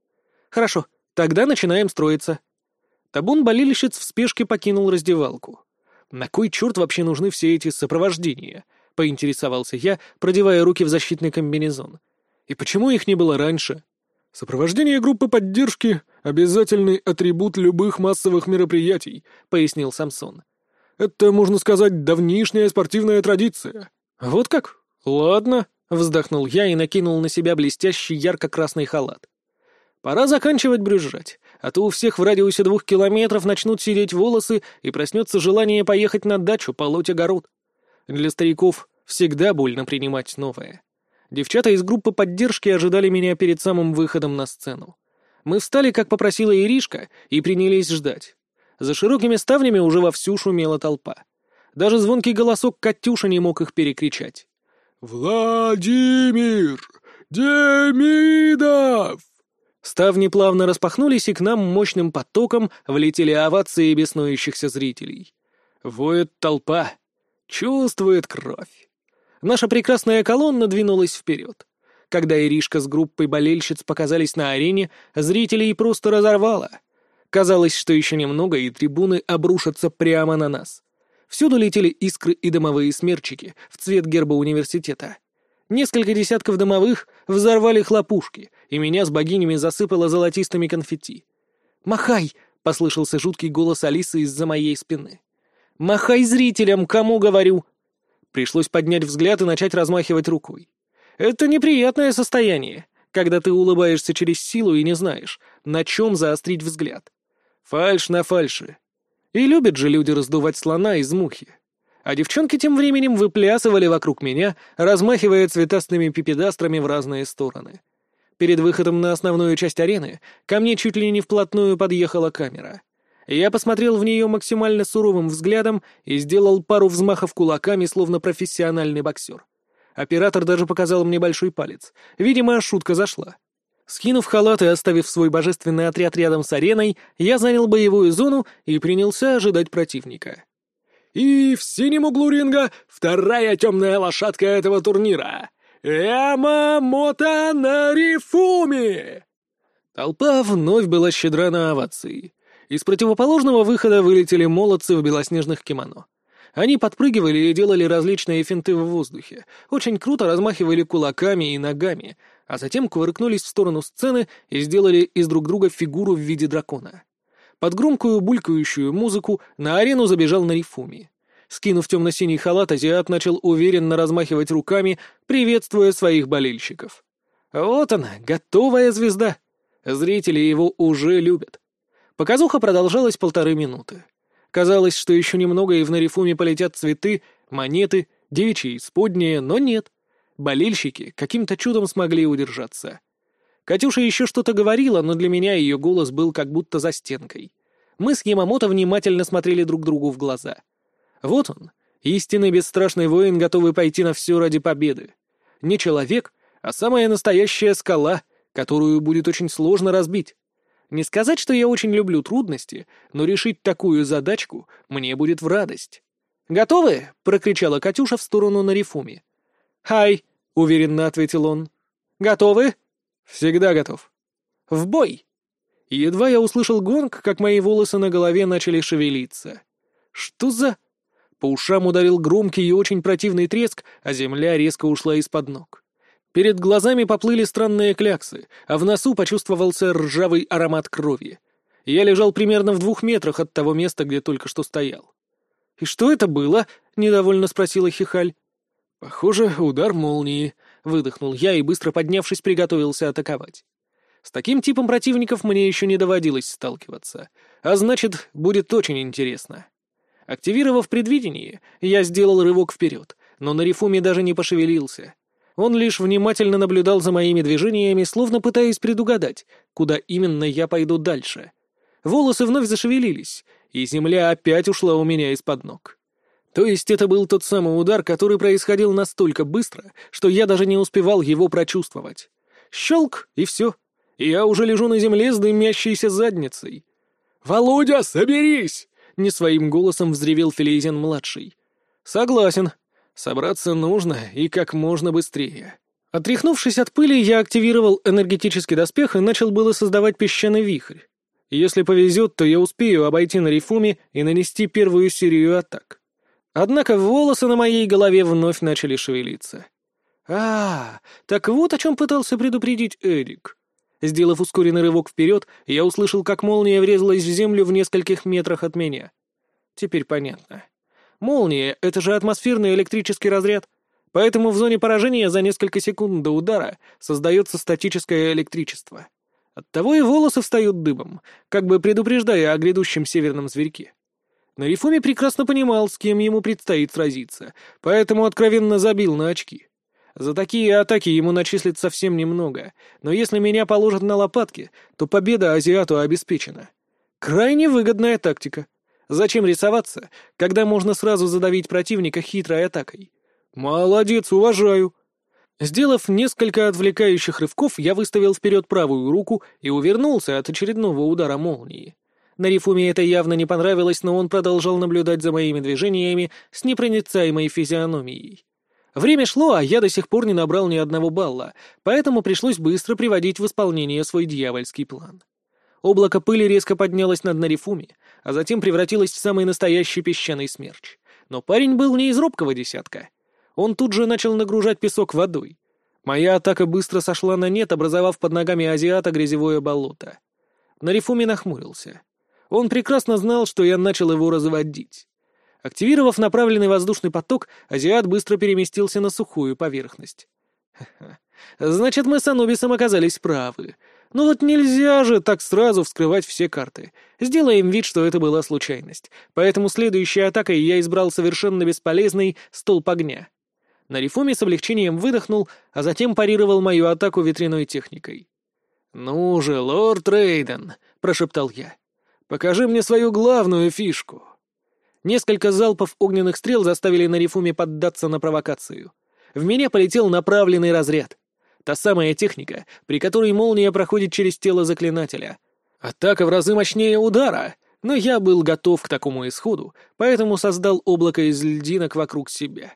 Хорошо, тогда начинаем строиться. Табун болельщиц в спешке покинул раздевалку. На кой черт вообще нужны все эти сопровождения? Поинтересовался я, продевая руки в защитный комбинезон. И почему их не было раньше? Сопровождение группы поддержки — обязательный атрибут любых массовых мероприятий, пояснил Самсон. Это, можно сказать, давнишняя спортивная традиция. Вот как? Ладно. Вздохнул я и накинул на себя блестящий ярко-красный халат. Пора заканчивать брюзжать, а то у всех в радиусе двух километров начнут сидеть волосы и проснется желание поехать на дачу полоть огород. Для стариков всегда больно принимать новое. Девчата из группы поддержки ожидали меня перед самым выходом на сцену. Мы встали, как попросила Иришка, и принялись ждать. За широкими ставнями уже вовсю шумела толпа. Даже звонкий голосок Катюша не мог их перекричать. «Владимир Демидов!» Ставни плавно распахнулись, и к нам мощным потоком влетели овации беснующихся зрителей. Воет толпа, чувствует кровь. Наша прекрасная колонна двинулась вперед. Когда Иришка с группой болельщиц показались на арене, зрителей просто разорвало. Казалось, что еще немного, и трибуны обрушатся прямо на нас. Всюду летели искры и дымовые смерчики в цвет герба университета. Несколько десятков дымовых взорвали хлопушки, и меня с богинями засыпало золотистыми конфетти. «Махай!» — послышался жуткий голос Алисы из-за моей спины. «Махай зрителям, кому говорю!» Пришлось поднять взгляд и начать размахивать рукой. Это неприятное состояние, когда ты улыбаешься через силу и не знаешь, на чем заострить взгляд. Фальш на фальше. И любят же люди раздувать слона из мухи. А девчонки тем временем выплясывали вокруг меня, размахивая цветастыми пипедастрами в разные стороны. Перед выходом на основную часть арены ко мне чуть ли не вплотную подъехала камера. Я посмотрел в нее максимально суровым взглядом и сделал пару взмахов кулаками, словно профессиональный боксер. Оператор даже показал мне большой палец. Видимо, шутка зашла. Скинув халат и оставив свой божественный отряд рядом с ареной, я занял боевую зону и принялся ожидать противника. И в синем углу ринга вторая темная лошадка этого турнира. Ямамото Нарифуми! Толпа вновь была щедра на овации. Из противоположного выхода вылетели молодцы в белоснежных кимоно. Они подпрыгивали и делали различные финты в воздухе, очень круто размахивали кулаками и ногами, а затем кувыркнулись в сторону сцены и сделали из друг друга фигуру в виде дракона. Под громкую булькающую музыку на арену забежал Нарифуми. Скинув темно-синий халат, азиат начал уверенно размахивать руками, приветствуя своих болельщиков. Вот она, готовая звезда. Зрители его уже любят. Показуха продолжалась полторы минуты. Казалось, что еще немного, и в Нарифуме полетят цветы, монеты, девичьи исподние, но нет. Болельщики каким-то чудом смогли удержаться. Катюша еще что-то говорила, но для меня ее голос был как будто за стенкой. Мы с Ямамото внимательно смотрели друг другу в глаза. Вот он, истинный бесстрашный воин, готовый пойти на все ради победы. Не человек, а самая настоящая скала, которую будет очень сложно разбить. Не сказать, что я очень люблю трудности, но решить такую задачку мне будет в радость. «Готовы?» — прокричала Катюша в сторону Нарифуми. «Хай!» — уверенно ответил он. «Готовы?» «Всегда готов». «В бой!» Едва я услышал гонг, как мои волосы на голове начали шевелиться. «Что за...» По ушам ударил громкий и очень противный треск, а земля резко ушла из-под ног. Перед глазами поплыли странные кляксы, а в носу почувствовался ржавый аромат крови. Я лежал примерно в двух метрах от того места, где только что стоял. «И что это было?» — недовольно спросила Хихаль. Похоже, удар молнии, выдохнул я и, быстро поднявшись, приготовился атаковать. С таким типом противников мне еще не доводилось сталкиваться, а значит, будет очень интересно. Активировав предвидение, я сделал рывок вперед, но на рифуме даже не пошевелился. Он лишь внимательно наблюдал за моими движениями, словно пытаясь предугадать, куда именно я пойду дальше. Волосы вновь зашевелились, и земля опять ушла у меня из-под ног. То есть это был тот самый удар, который происходил настолько быстро, что я даже не успевал его прочувствовать. Щелк, и все. Я уже лежу на земле с дымящейся задницей. «Володя, соберись!» — не своим голосом взревел Филейзен-младший. «Согласен. Собраться нужно и как можно быстрее». Отряхнувшись от пыли, я активировал энергетический доспех и начал было создавать песчаный вихрь. Если повезет, то я успею обойти на рифуме и нанести первую серию атак. Однако волосы на моей голове вновь начали шевелиться. А, так вот о чем пытался предупредить Эрик. Сделав ускоренный рывок вперед, я услышал, как молния врезалась в землю в нескольких метрах от меня. Теперь понятно. Молния — это же атмосферный электрический разряд. Поэтому в зоне поражения за несколько секунд до удара создается статическое электричество. Оттого и волосы встают дыбом, как бы предупреждая о грядущем северном зверьке. Но Рифуми прекрасно понимал, с кем ему предстоит сразиться, поэтому откровенно забил на очки. За такие атаки ему начислят совсем немного, но если меня положат на лопатки, то победа азиату обеспечена. Крайне выгодная тактика. Зачем рисоваться, когда можно сразу задавить противника хитрой атакой? Молодец, уважаю. Сделав несколько отвлекающих рывков, я выставил вперед правую руку и увернулся от очередного удара молнии. На Рифуме это явно не понравилось, но он продолжал наблюдать за моими движениями с непроницаемой физиономией. Время шло, а я до сих пор не набрал ни одного балла, поэтому пришлось быстро приводить в исполнение свой дьявольский план. Облако пыли резко поднялось над Нарифуми, а затем превратилось в самый настоящий песчаный смерч. Но парень был не из робкого десятка. Он тут же начал нагружать песок водой. Моя атака быстро сошла на нет, образовав под ногами азиата грязевое болото. Нарифуми нахмурился. Он прекрасно знал, что я начал его разводить. Активировав направленный воздушный поток, азиат быстро переместился на сухую поверхность. Значит, мы с Анубисом оказались правы. Ну вот нельзя же так сразу вскрывать все карты. Сделаем вид, что это была случайность. Поэтому следующей атакой я избрал совершенно бесполезный столб огня. На рифуме с облегчением выдохнул, а затем парировал мою атаку ветряной техникой. «Ну же, лорд Рейден», — прошептал я, — «покажи мне свою главную фишку». Несколько залпов огненных стрел заставили на рифуме поддаться на провокацию. В меня полетел направленный разряд. Та самая техника, при которой молния проходит через тело заклинателя. Атака в разы мощнее удара, но я был готов к такому исходу, поэтому создал облако из льдинок вокруг себя.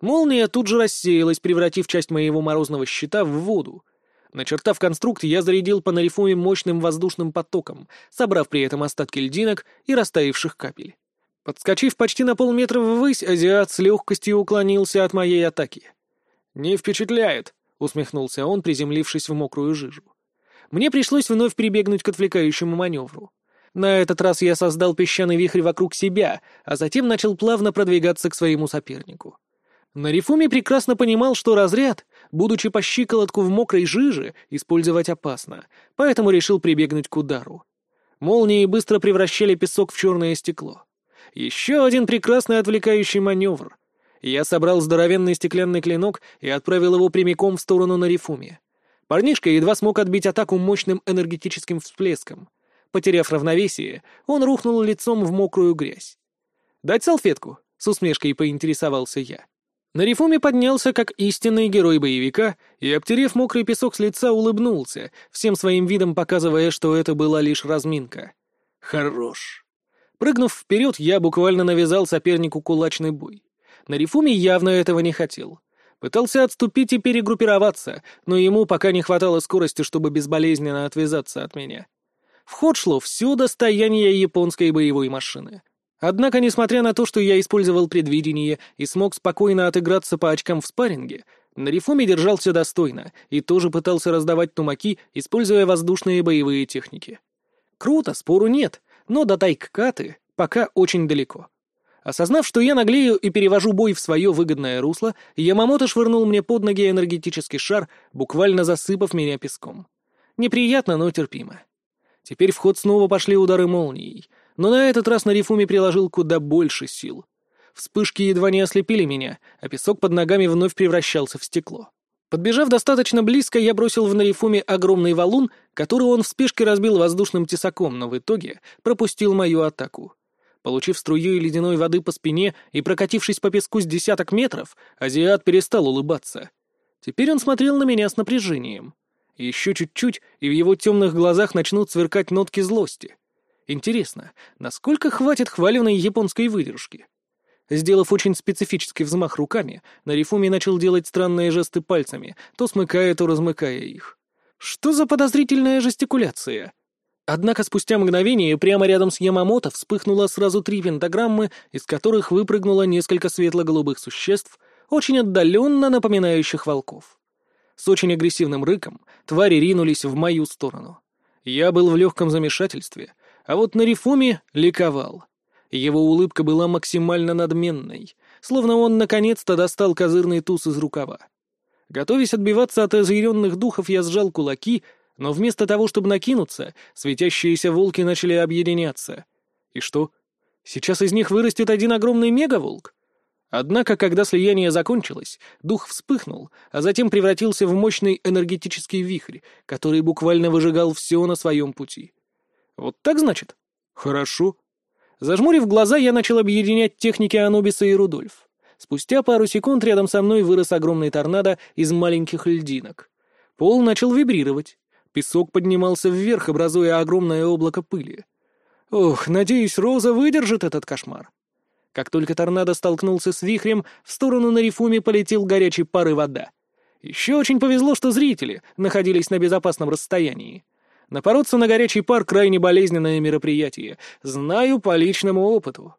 Молния тут же рассеялась, превратив часть моего морозного щита в воду. Начертав конструкт, я зарядил по Нарифуме мощным воздушным потоком, собрав при этом остатки льдинок и растаявших капель. Подскочив почти на полметра ввысь, азиат с легкостью уклонился от моей атаки. «Не впечатляет», — усмехнулся он, приземлившись в мокрую жижу. Мне пришлось вновь прибегнуть к отвлекающему маневру. На этот раз я создал песчаный вихрь вокруг себя, а затем начал плавно продвигаться к своему сопернику. Нарифуми прекрасно понимал, что разряд, будучи по щиколотку в мокрой жиже, использовать опасно, поэтому решил прибегнуть к удару. Молнии быстро превращали песок в черное стекло. Еще один прекрасный отвлекающий маневр. Я собрал здоровенный стеклянный клинок и отправил его прямиком в сторону Нарифуми. Парнишка едва смог отбить атаку мощным энергетическим всплеском. Потеряв равновесие, он рухнул лицом в мокрую грязь. «Дать салфетку?» — с усмешкой поинтересовался я. На рифуме поднялся, как истинный герой боевика, и, обтерев мокрый песок с лица, улыбнулся, всем своим видом показывая, что это была лишь разминка. Хорош. Прыгнув вперед, я буквально навязал сопернику кулачный бой. На рифуме явно этого не хотел. Пытался отступить и перегруппироваться, но ему пока не хватало скорости, чтобы безболезненно отвязаться от меня. В ход шло все достояние японской боевой машины. Однако, несмотря на то, что я использовал предвидение и смог спокойно отыграться по очкам в спарринге, на рифуме держался достойно и тоже пытался раздавать тумаки, используя воздушные боевые техники. Круто, спору нет, но до тайккаты пока очень далеко. Осознав, что я наглею и перевожу бой в свое выгодное русло, Ямамото швырнул мне под ноги энергетический шар, буквально засыпав меня песком. Неприятно, но терпимо. Теперь в ход снова пошли удары молнией, но на этот раз Нарифуми приложил куда больше сил. Вспышки едва не ослепили меня, а песок под ногами вновь превращался в стекло. Подбежав достаточно близко, я бросил в Нарифуме огромный валун, который он в спешке разбил воздушным тесаком, но в итоге пропустил мою атаку. Получив струю ледяной воды по спине и прокатившись по песку с десяток метров, азиат перестал улыбаться. Теперь он смотрел на меня с напряжением. Еще чуть-чуть, и в его темных глазах начнут сверкать нотки злости. Интересно, насколько хватит хваленной японской выдержки? Сделав очень специфический взмах руками, Нарифуми начал делать странные жесты пальцами, то смыкая, то размыкая их. Что за подозрительная жестикуляция? Однако спустя мгновение прямо рядом с Ямамото вспыхнуло сразу три пентаграммы, из которых выпрыгнуло несколько светло-голубых существ, очень отдаленно напоминающих волков. С очень агрессивным рыком твари ринулись в мою сторону. Я был в легком замешательстве, а вот на Рифуме ликовал. Его улыбка была максимально надменной, словно он наконец-то достал козырный туз из рукава. Готовясь отбиваться от озверенных духов, я сжал кулаки — но вместо того, чтобы накинуться, светящиеся волки начали объединяться. И что? Сейчас из них вырастет один огромный мегаволк? Однако, когда слияние закончилось, дух вспыхнул, а затем превратился в мощный энергетический вихрь, который буквально выжигал все на своем пути. Вот так, значит? Хорошо. Зажмурив глаза, я начал объединять техники Анубиса и Рудольф. Спустя пару секунд рядом со мной вырос огромный торнадо из маленьких льдинок. Пол начал вибрировать. Песок поднимался вверх, образуя огромное облако пыли. Ох, надеюсь, Роза выдержит этот кошмар. Как только торнадо столкнулся с вихрем, в сторону на рифуме полетел горячий пар и вода. Еще очень повезло, что зрители находились на безопасном расстоянии. Напороться на горячий пар — крайне болезненное мероприятие. Знаю по личному опыту.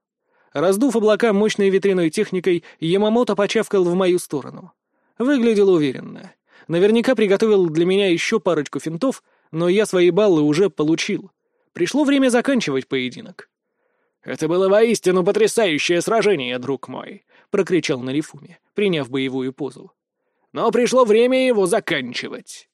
Раздув облака мощной ветряной техникой, Ямамото почавкал в мою сторону. Выглядел уверенно. Наверняка приготовил для меня еще парочку финтов, но я свои баллы уже получил. Пришло время заканчивать поединок. «Это было воистину потрясающее сражение, друг мой», — прокричал Нарифуми, приняв боевую позу. «Но пришло время его заканчивать».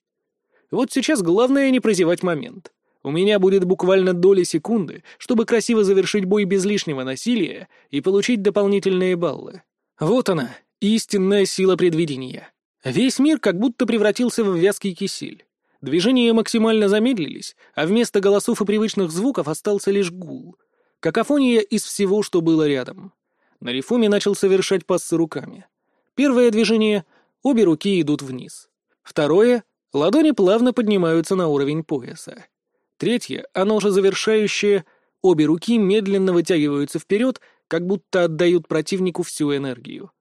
Вот сейчас главное не прозевать момент. У меня будет буквально доли секунды, чтобы красиво завершить бой без лишнего насилия и получить дополнительные баллы. Вот она, истинная сила предвидения. Весь мир как будто превратился в вязкий кисель. Движения максимально замедлились, а вместо голосов и привычных звуков остался лишь гул. Какофония из всего, что было рядом. На рифуме начал совершать пассы руками. Первое движение — обе руки идут вниз. Второе — ладони плавно поднимаются на уровень пояса. Третье, оно же завершающее, обе руки медленно вытягиваются вперед, как будто отдают противнику всю энергию.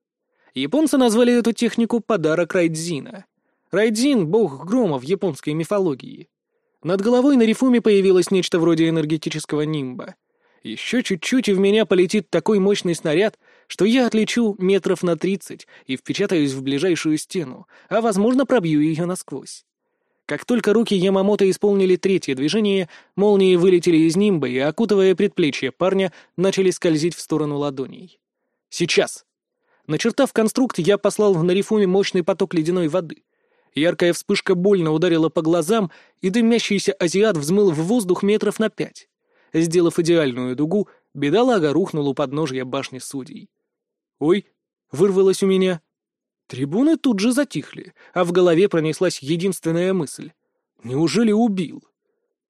Японцы назвали эту технику «подарок Райдзина». Райдзин — бог грома в японской мифологии. Над головой на рифуме появилось нечто вроде энергетического нимба. Еще чуть-чуть, и в меня полетит такой мощный снаряд, что я отлечу метров на тридцать и впечатаюсь в ближайшую стену, а, возможно, пробью ее насквозь. Как только руки Ямамото исполнили третье движение, молнии вылетели из нимба и, окутывая предплечье парня, начали скользить в сторону ладоней. «Сейчас!» Начертав конструкт, я послал в Нарифуме мощный поток ледяной воды. Яркая вспышка больно ударила по глазам, и дымящийся азиат взмыл в воздух метров на пять. Сделав идеальную дугу, бедолага рухнул у подножья башни судей. «Ой!» — вырвалось у меня. Трибуны тут же затихли, а в голове пронеслась единственная мысль. «Неужели убил?»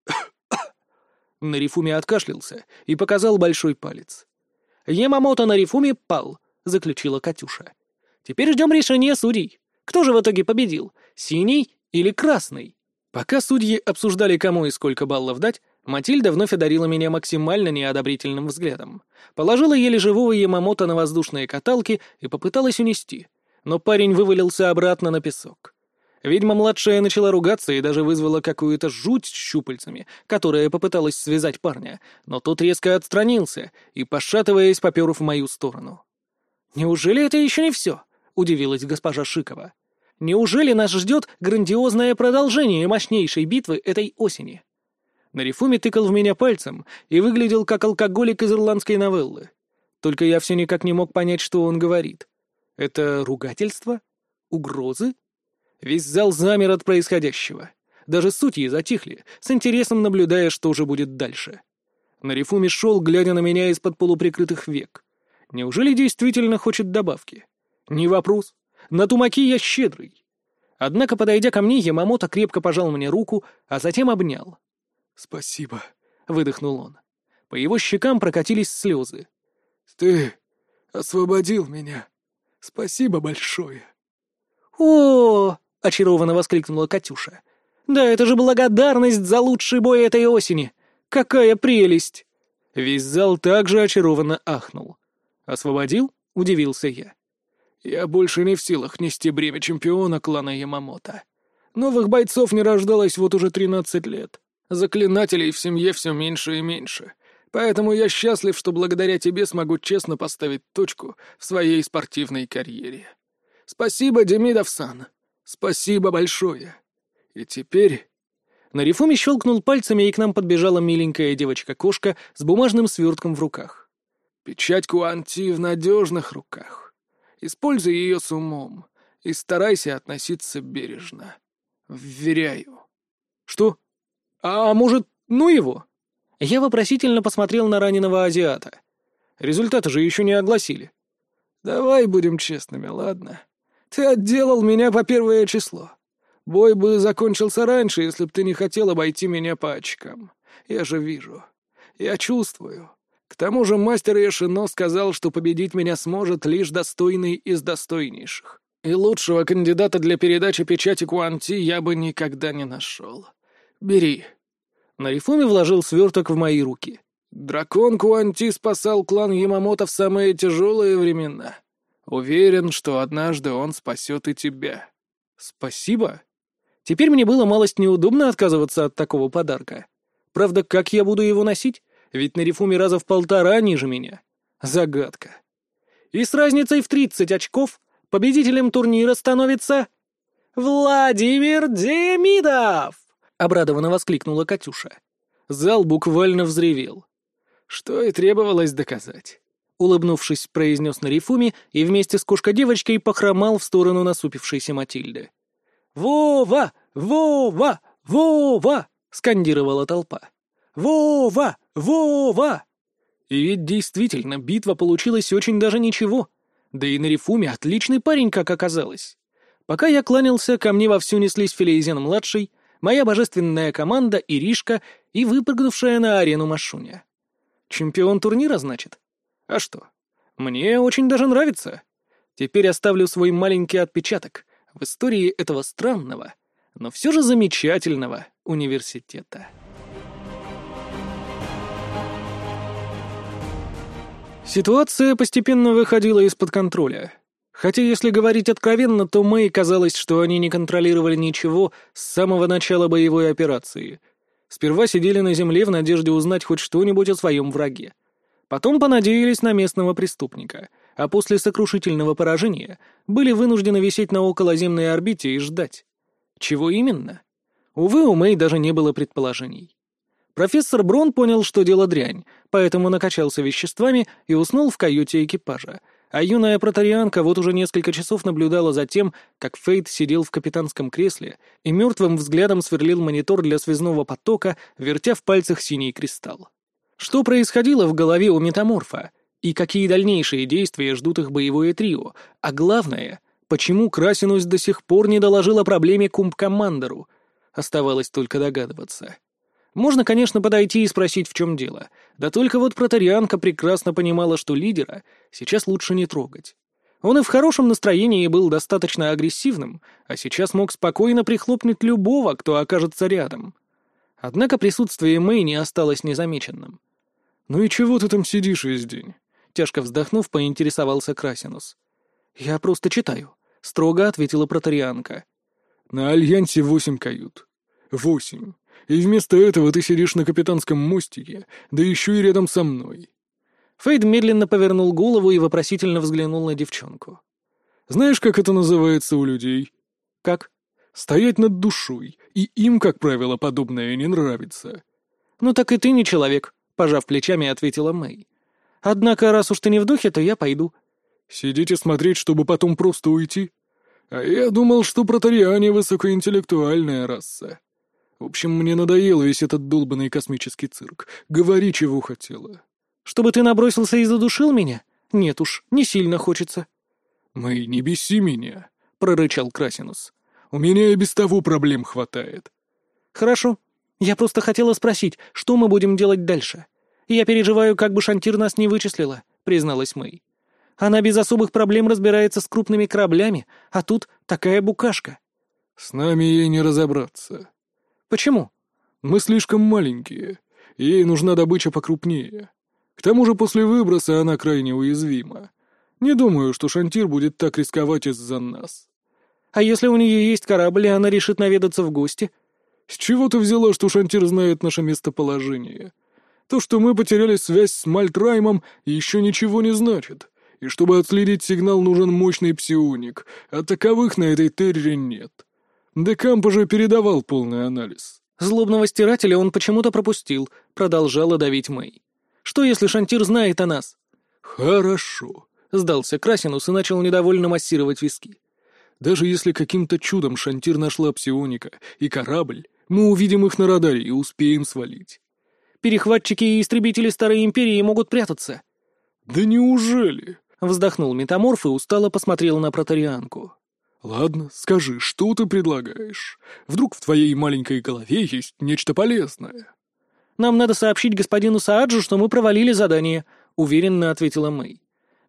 Нарифуми откашлялся и показал большой палец. Ямамото Нарифуми пал — заключила Катюша. «Теперь ждем решения судей. Кто же в итоге победил, синий или красный?» Пока судьи обсуждали, кому и сколько баллов дать, Матильда вновь одарила меня максимально неодобрительным взглядом. Положила еле живого Ямамото на воздушные каталки и попыталась унести. Но парень вывалился обратно на песок. Ведьма-младшая начала ругаться и даже вызвала какую-то жуть с щупальцами, которая попыталась связать парня, но тот резко отстранился и, пошатываясь, попер в мою сторону. «Неужели это еще не все?» — удивилась госпожа Шикова. «Неужели нас ждет грандиозное продолжение мощнейшей битвы этой осени?» Нарифуми тыкал в меня пальцем и выглядел как алкоголик из ирландской новеллы. Только я все никак не мог понять, что он говорит. Это ругательство? Угрозы? Весь зал замер от происходящего. Даже судьи затихли, с интересом наблюдая, что же будет дальше. Нарифуми шел, глядя на меня из-под полуприкрытых век. Неужели действительно хочет добавки? Не вопрос. На тумаки я щедрый. Однако, подойдя ко мне, Ямамото крепко пожал мне руку, а затем обнял. «Спасибо», — выдохнул он. По его щекам прокатились слезы. «Ты освободил меня. Спасибо большое». «О!» — очарованно воскликнула Катюша. «Да это же благодарность за лучший бой этой осени! Какая прелесть!» Весь зал также очарованно ахнул. «Освободил?» — удивился я. «Я больше не в силах нести бремя чемпиона клана Ямамото. Новых бойцов не рождалось вот уже тринадцать лет. Заклинателей в семье все меньше и меньше. Поэтому я счастлив, что благодаря тебе смогу честно поставить точку в своей спортивной карьере. Спасибо, Демидов-сан. Спасибо большое. И теперь...» На рифуме щелкнул пальцами, и к нам подбежала миленькая девочка-кошка с бумажным свертком в руках. «Печать Куанти в надежных руках. Используй ее с умом и старайся относиться бережно. Вверяю». «Что? А может, ну его?» Я вопросительно посмотрел на раненого азиата. Результаты же еще не огласили. «Давай будем честными, ладно? Ты отделал меня по первое число. Бой бы закончился раньше, если б ты не хотел обойти меня по очкам. Я же вижу. Я чувствую. К тому же мастер Яшино сказал, что победить меня сможет лишь достойный из достойнейших. И лучшего кандидата для передачи печати Куанти я бы никогда не нашел. Бери». На рифуме вложил сверток в мои руки. «Дракон Куанти спасал клан Ямамото в самые тяжелые времена. Уверен, что однажды он спасет и тебя». «Спасибо?» Теперь мне было малость неудобно отказываться от такого подарка. Правда, как я буду его носить? Ведь на рифуме раза в полтора ниже меня. Загадка. И с разницей в 30 очков победителем турнира становится... Владимир Демидов! — обрадованно воскликнула Катюша. Зал буквально взревел. «Что и требовалось доказать», — улыбнувшись, произнес Нарифуми и вместе с кошкой-девочкой похромал в сторону насупившейся Матильды. «Вова! Вова! Вова!» — скандировала толпа. «Вова! Вова!» И ведь действительно, битва получилась очень даже ничего. Да и Нарифуми отличный парень, как оказалось. Пока я кланялся, ко мне вовсю неслись Филейзен-младший, моя божественная команда Иришка и выпрыгнувшая на арену Машуня. Чемпион турнира, значит? А что? Мне очень даже нравится. Теперь оставлю свой маленький отпечаток в истории этого странного, но все же замечательного университета. Ситуация постепенно выходила из-под контроля. Хотя, если говорить откровенно, то Мэй казалось, что они не контролировали ничего с самого начала боевой операции. Сперва сидели на земле в надежде узнать хоть что-нибудь о своем враге. Потом понадеялись на местного преступника, а после сокрушительного поражения были вынуждены висеть на околоземной орбите и ждать. Чего именно? Увы, у Мэй даже не было предположений. Профессор Брон понял, что дело дрянь, поэтому накачался веществами и уснул в каюте экипажа, а юная протарианка вот уже несколько часов наблюдала за тем, как Фейт сидел в капитанском кресле и мертвым взглядом сверлил монитор для связного потока, вертя в пальцах синий кристалл. Что происходило в голове у метаморфа? И какие дальнейшие действия ждут их боевое трио? А главное, почему Красинус до сих пор не доложил о проблеме Кумб-командеру? Оставалось только догадываться. Можно, конечно, подойти и спросить, в чем дело. Да только вот протарианка прекрасно понимала, что лидера сейчас лучше не трогать. Он и в хорошем настроении был достаточно агрессивным, а сейчас мог спокойно прихлопнуть любого, кто окажется рядом. Однако присутствие Мэй не осталось незамеченным. «Ну и чего ты там сидишь весь день?» Тяжко вздохнув, поинтересовался Красинус. «Я просто читаю», — строго ответила протарианка. «На Альянсе восемь кают. Восемь и вместо этого ты сидишь на капитанском мостике, да еще и рядом со мной». Фейд медленно повернул голову и вопросительно взглянул на девчонку. «Знаешь, как это называется у людей?» «Как?» «Стоять над душой, и им, как правило, подобное не нравится». «Ну так и ты не человек», — пожав плечами, ответила Мэй. Однако, раз уж ты не в духе, то я пойду». «Сидите смотреть, чтобы потом просто уйти? А я думал, что протариане — высокоинтеллектуальная раса. В общем, мне надоел весь этот долбанный космический цирк. Говори, чего хотела». «Чтобы ты набросился и задушил меня? Нет уж, не сильно хочется». «Мэй, не беси меня», — прорычал Красинус. «У меня и без того проблем хватает». «Хорошо. Я просто хотела спросить, что мы будем делать дальше. Я переживаю, как бы Шантир нас не вычислила», — призналась Мэй. «Она без особых проблем разбирается с крупными кораблями, а тут такая букашка». «С нами ей не разобраться». «Почему?» «Мы слишком маленькие. Ей нужна добыча покрупнее. К тому же после выброса она крайне уязвима. Не думаю, что Шантир будет так рисковать из-за нас. А если у нее есть корабль, и она решит наведаться в гости? С чего ты взяла, что Шантир знает наше местоположение? То, что мы потеряли связь с Мальтраймом, еще ничего не значит. И чтобы отследить сигнал, нужен мощный псионик, а таковых на этой терре нет. Декамп уже передавал полный анализ. Злобного стирателя он почему-то пропустил, продолжала давить Мэй. Что, если Шантир знает о нас?» «Хорошо», — сдался Красинус и начал недовольно массировать виски. «Даже если каким-то чудом Шантир нашла псионика и корабль, мы увидим их на радаре и успеем свалить». «Перехватчики и истребители Старой Империи могут прятаться». «Да неужели?» — вздохнул метаморф и устало посмотрел на протарианку. «Ладно, скажи, что ты предлагаешь? Вдруг в твоей маленькой голове есть нечто полезное?» «Нам надо сообщить господину Сааджу, что мы провалили задание», — уверенно ответила Мэй.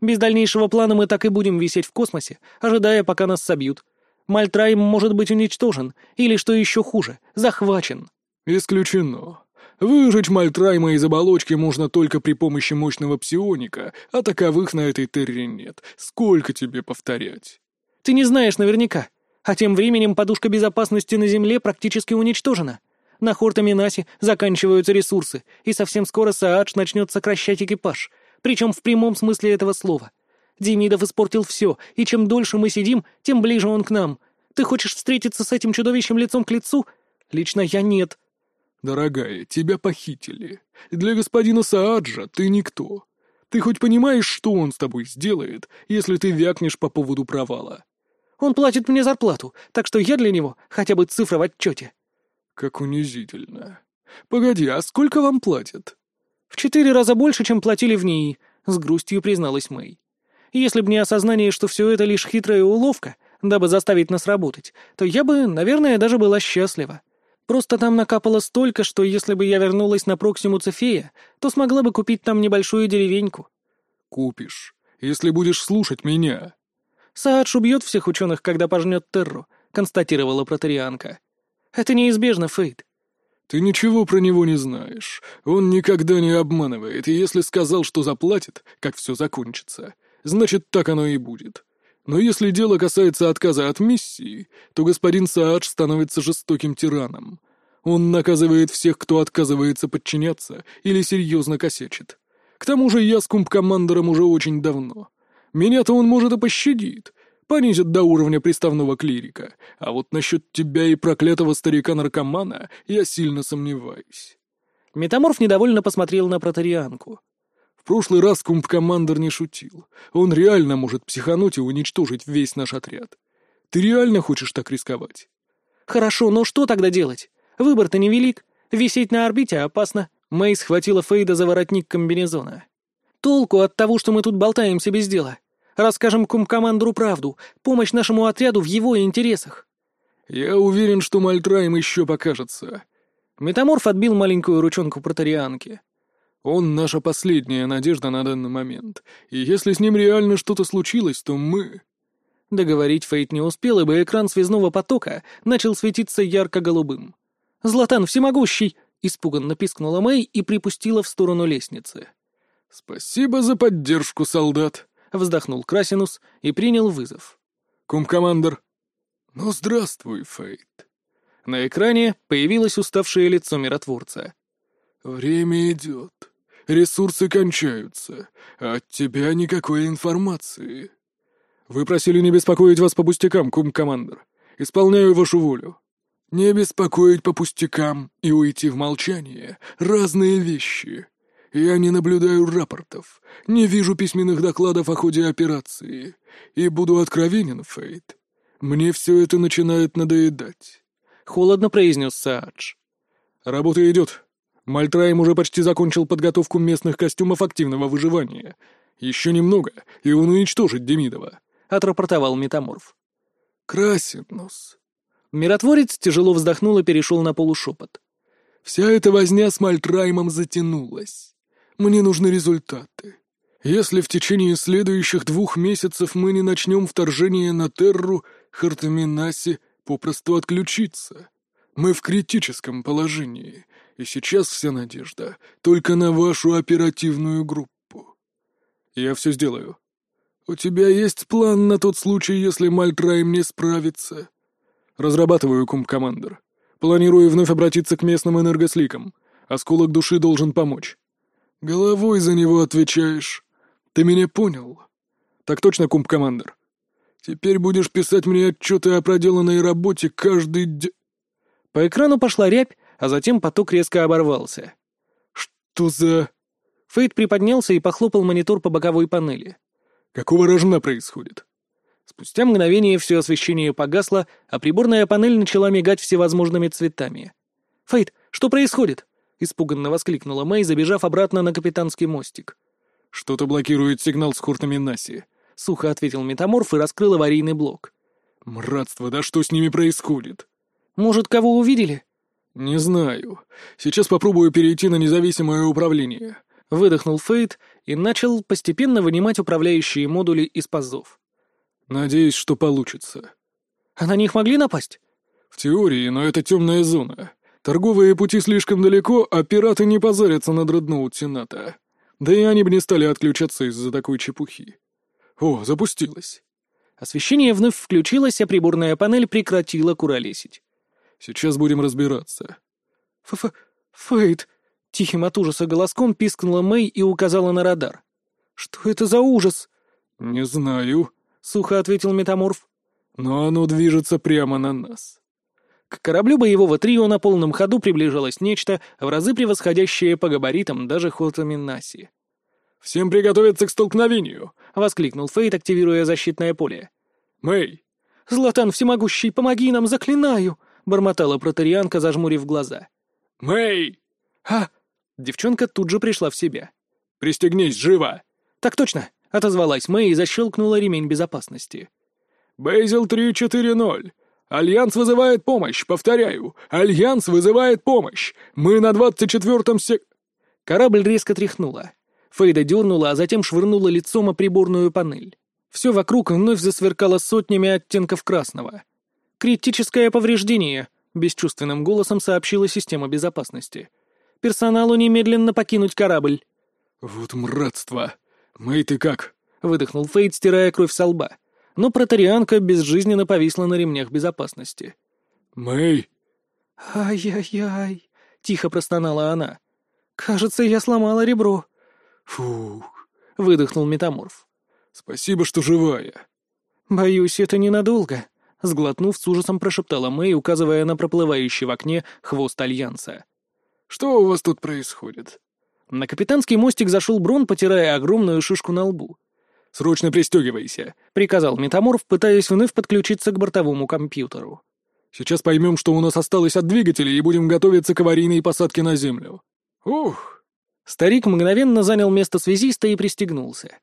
«Без дальнейшего плана мы так и будем висеть в космосе, ожидая, пока нас собьют. Мальтрайм может быть уничтожен, или, что еще хуже, захвачен». «Исключено. Выжечь Мальтрайма из оболочки можно только при помощи мощного псионика, а таковых на этой терре нет. Сколько тебе повторять?» «Ты не знаешь наверняка. А тем временем подушка безопасности на Земле практически уничтожена. На Хортаминасе заканчиваются ресурсы, и совсем скоро Саадж начнет сокращать экипаж, причем в прямом смысле этого слова. Демидов испортил все, и чем дольше мы сидим, тем ближе он к нам. Ты хочешь встретиться с этим чудовищем лицом к лицу? Лично я нет. Дорогая, тебя похитили. Для господина Сааджа ты никто. Ты хоть понимаешь, что он с тобой сделает, если ты вякнешь по поводу провала? Он платит мне зарплату, так что я для него хотя бы цифра в отчете. Как унизительно. Погоди, а сколько вам платят? В четыре раза больше, чем платили в ней, с грустью призналась Мэй. Если бы не осознание, что все это лишь хитрая уловка, дабы заставить нас работать, то я бы, наверное, даже была счастлива. Просто там накапало столько, что если бы я вернулась на Проксиму Цефея, то смогла бы купить там небольшую деревеньку. Купишь, если будешь слушать меня. Саадж убьет всех ученых, когда пожнет Терру, констатировала протарианка. Это неизбежно, Фейт. Ты ничего про него не знаешь. Он никогда не обманывает, и если сказал, что заплатит, как все закончится, значит, так оно и будет. Но если дело касается отказа от миссии, то господин Саадж становится жестоким тираном. Он наказывает всех, кто отказывается подчиняться или серьезно косячит. К тому же я с кумп-командором уже очень давно. Меня-то он, может, и пощадит, понизят до уровня приставного клирика, а вот насчет тебя и проклятого старика-наркомана я сильно сомневаюсь». Метаморф недовольно посмотрел на протарианку. «В прошлый раз кумп-командор не шутил. Он реально может психануть и уничтожить весь наш отряд. Ты реально хочешь так рисковать?» «Хорошо, но что тогда делать? Выбор-то невелик. Висеть на орбите опасно». Мэй схватила Фейда за воротник комбинезона. «Толку от того, что мы тут болтаемся без дела. Расскажем кумкомандору правду. Помощь нашему отряду в его интересах». «Я уверен, что Мальтрайм еще покажется». Метаморф отбил маленькую ручонку протарианки. «Он наша последняя надежда на данный момент. И если с ним реально что-то случилось, то мы...» Договорить Фейт не успел, ибо экран связного потока начал светиться ярко-голубым. «Златан всемогущий!» — испуганно пискнула Мэй и припустила в сторону лестницы. «Спасибо за поддержку, солдат!» вздохнул Красинус и принял вызов. «Кум-командер!» «Ну, здравствуй, Фейт!» На экране появилось уставшее лицо миротворца. «Время идет. Ресурсы кончаются. От тебя никакой информации. Вы просили не беспокоить вас по пустякам, кум-командер. Исполняю вашу волю. Не беспокоить по пустякам и уйти в молчание — разные вещи. Я не наблюдаю рапортов, не вижу письменных докладов о ходе операции. И буду откровенен, Фейт. Мне все это начинает надоедать. Холодно произнес Саадж. Работа идет. Мальтраем уже почти закончил подготовку местных костюмов активного выживания. Еще немного, и он уничтожит Демидова. Отрапортовал метаморф. Красен нос. Миротворец тяжело вздохнул и перешел на полушепот. Вся эта возня с Мальтраймом затянулась. Мне нужны результаты. Если в течение следующих двух месяцев мы не начнем вторжение на Терру, Хартаминаси попросту отключится. Мы в критическом положении, и сейчас вся надежда только на вашу оперативную группу. Я все сделаю. У тебя есть план на тот случай, если Мальтрайм не справится? Разрабатываю, кум-командер. Планирую вновь обратиться к местным энергосликам. Осколок души должен помочь. Головой за него отвечаешь. Ты меня понял? Так точно, кумп-командер. Теперь будешь писать мне отчеты о проделанной работе каждый день. По экрану пошла рябь, а затем поток резко оборвался. Что за... Фейт приподнялся и похлопал монитор по боковой панели. Какого рожна происходит? Спустя мгновение все освещение погасло, а приборная панель начала мигать всевозможными цветами. «Фейт, что происходит?» — испуганно воскликнула Мэй, забежав обратно на капитанский мостик. «Что-то блокирует сигнал с хуртами Наси», — сухо ответил метаморф и раскрыл аварийный блок. «Мратство, да что с ними происходит?» «Может, кого увидели?» «Не знаю. Сейчас попробую перейти на независимое управление». Выдохнул Фейт и начал постепенно вынимать управляющие модули из пазов. «Надеюсь, что получится». «А на них могли напасть?» «В теории, но это темная зона. Торговые пути слишком далеко, а пираты не позарятся на дредноут Сената. Да и они бы не стали отключаться из-за такой чепухи. О, запустилось. Освещение вновь включилось, а приборная панель прекратила куролесить. Сейчас будем разбираться. Ф -ф Фейт! Тихим от ужаса голоском пискнула Мэй и указала на радар. «Что это за ужас?» «Не знаю», — сухо ответил метаморф. «Но оно движется прямо на нас». К кораблю боевого трио на полном ходу приближалось нечто, в разы превосходящее по габаритам даже Хотами Наси. «Всем приготовиться к столкновению!» — воскликнул Фейт, активируя защитное поле. «Мэй!» «Златан всемогущий, помоги нам, заклинаю!» — бормотала протарианка, зажмурив глаза. «Мэй!» «А!» — девчонка тут же пришла в себя. «Пристегнись, живо!» «Так точно!» — отозвалась Мэй и защелкнула ремень безопасности. «Бейзел 340. Альянс вызывает помощь, повторяю. Альянс вызывает помощь. Мы на двадцать четвертом сек...» Корабль резко тряхнула. Фейда дернула, а затем швырнула лицом о приборную панель. Все вокруг вновь засверкало сотнями оттенков красного. «Критическое повреждение», — бесчувственным голосом сообщила система безопасности. «Персоналу немедленно покинуть корабль». «Вот мратство! Мэй, ты как?» — выдохнул Фейд, стирая кровь со лба но протарианка безжизненно повисла на ремнях безопасности. «Мэй!» «Ай-яй-яй!» — тихо простонала она. «Кажется, я сломала ребро». «Фух!» — выдохнул метаморф. «Спасибо, что живая». «Боюсь, это ненадолго», — сглотнув, с ужасом прошептала Мэй, указывая на проплывающий в окне хвост Альянса. «Что у вас тут происходит?» На капитанский мостик зашел Брон, потирая огромную шишку на лбу. «Срочно пристегивайся», — приказал метаморф, пытаясь вновь подключиться к бортовому компьютеру. «Сейчас поймем, что у нас осталось от двигателей, и будем готовиться к аварийной посадке на Землю». «Ух!» Старик мгновенно занял место связиста и пристегнулся.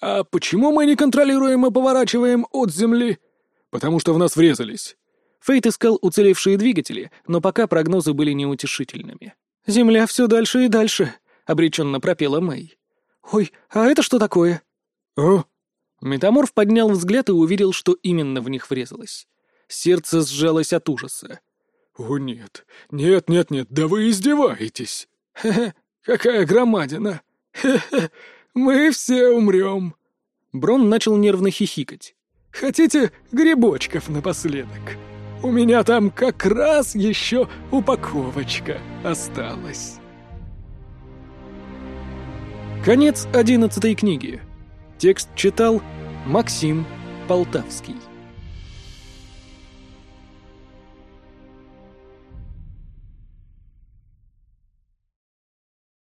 «А почему мы не контролируем и поворачиваем от Земли?» «Потому что в нас врезались». Фейт искал уцелевшие двигатели, но пока прогнозы были неутешительными. «Земля все дальше и дальше», — обреченно пропела Мэй. «Ой, а это что такое?» «А?» Метаморф поднял взгляд и увидел, что именно в них врезалось. Сердце сжалось от ужаса. «О, нет! Нет, нет, нет, да вы издеваетесь! Хе-хе, какая громадина! Хе-хе, мы все умрем!» Брон начал нервно хихикать. «Хотите грибочков напоследок? У меня там как раз еще упаковочка осталась». Конец одиннадцатой книги. Текст читал Максим Полтавский.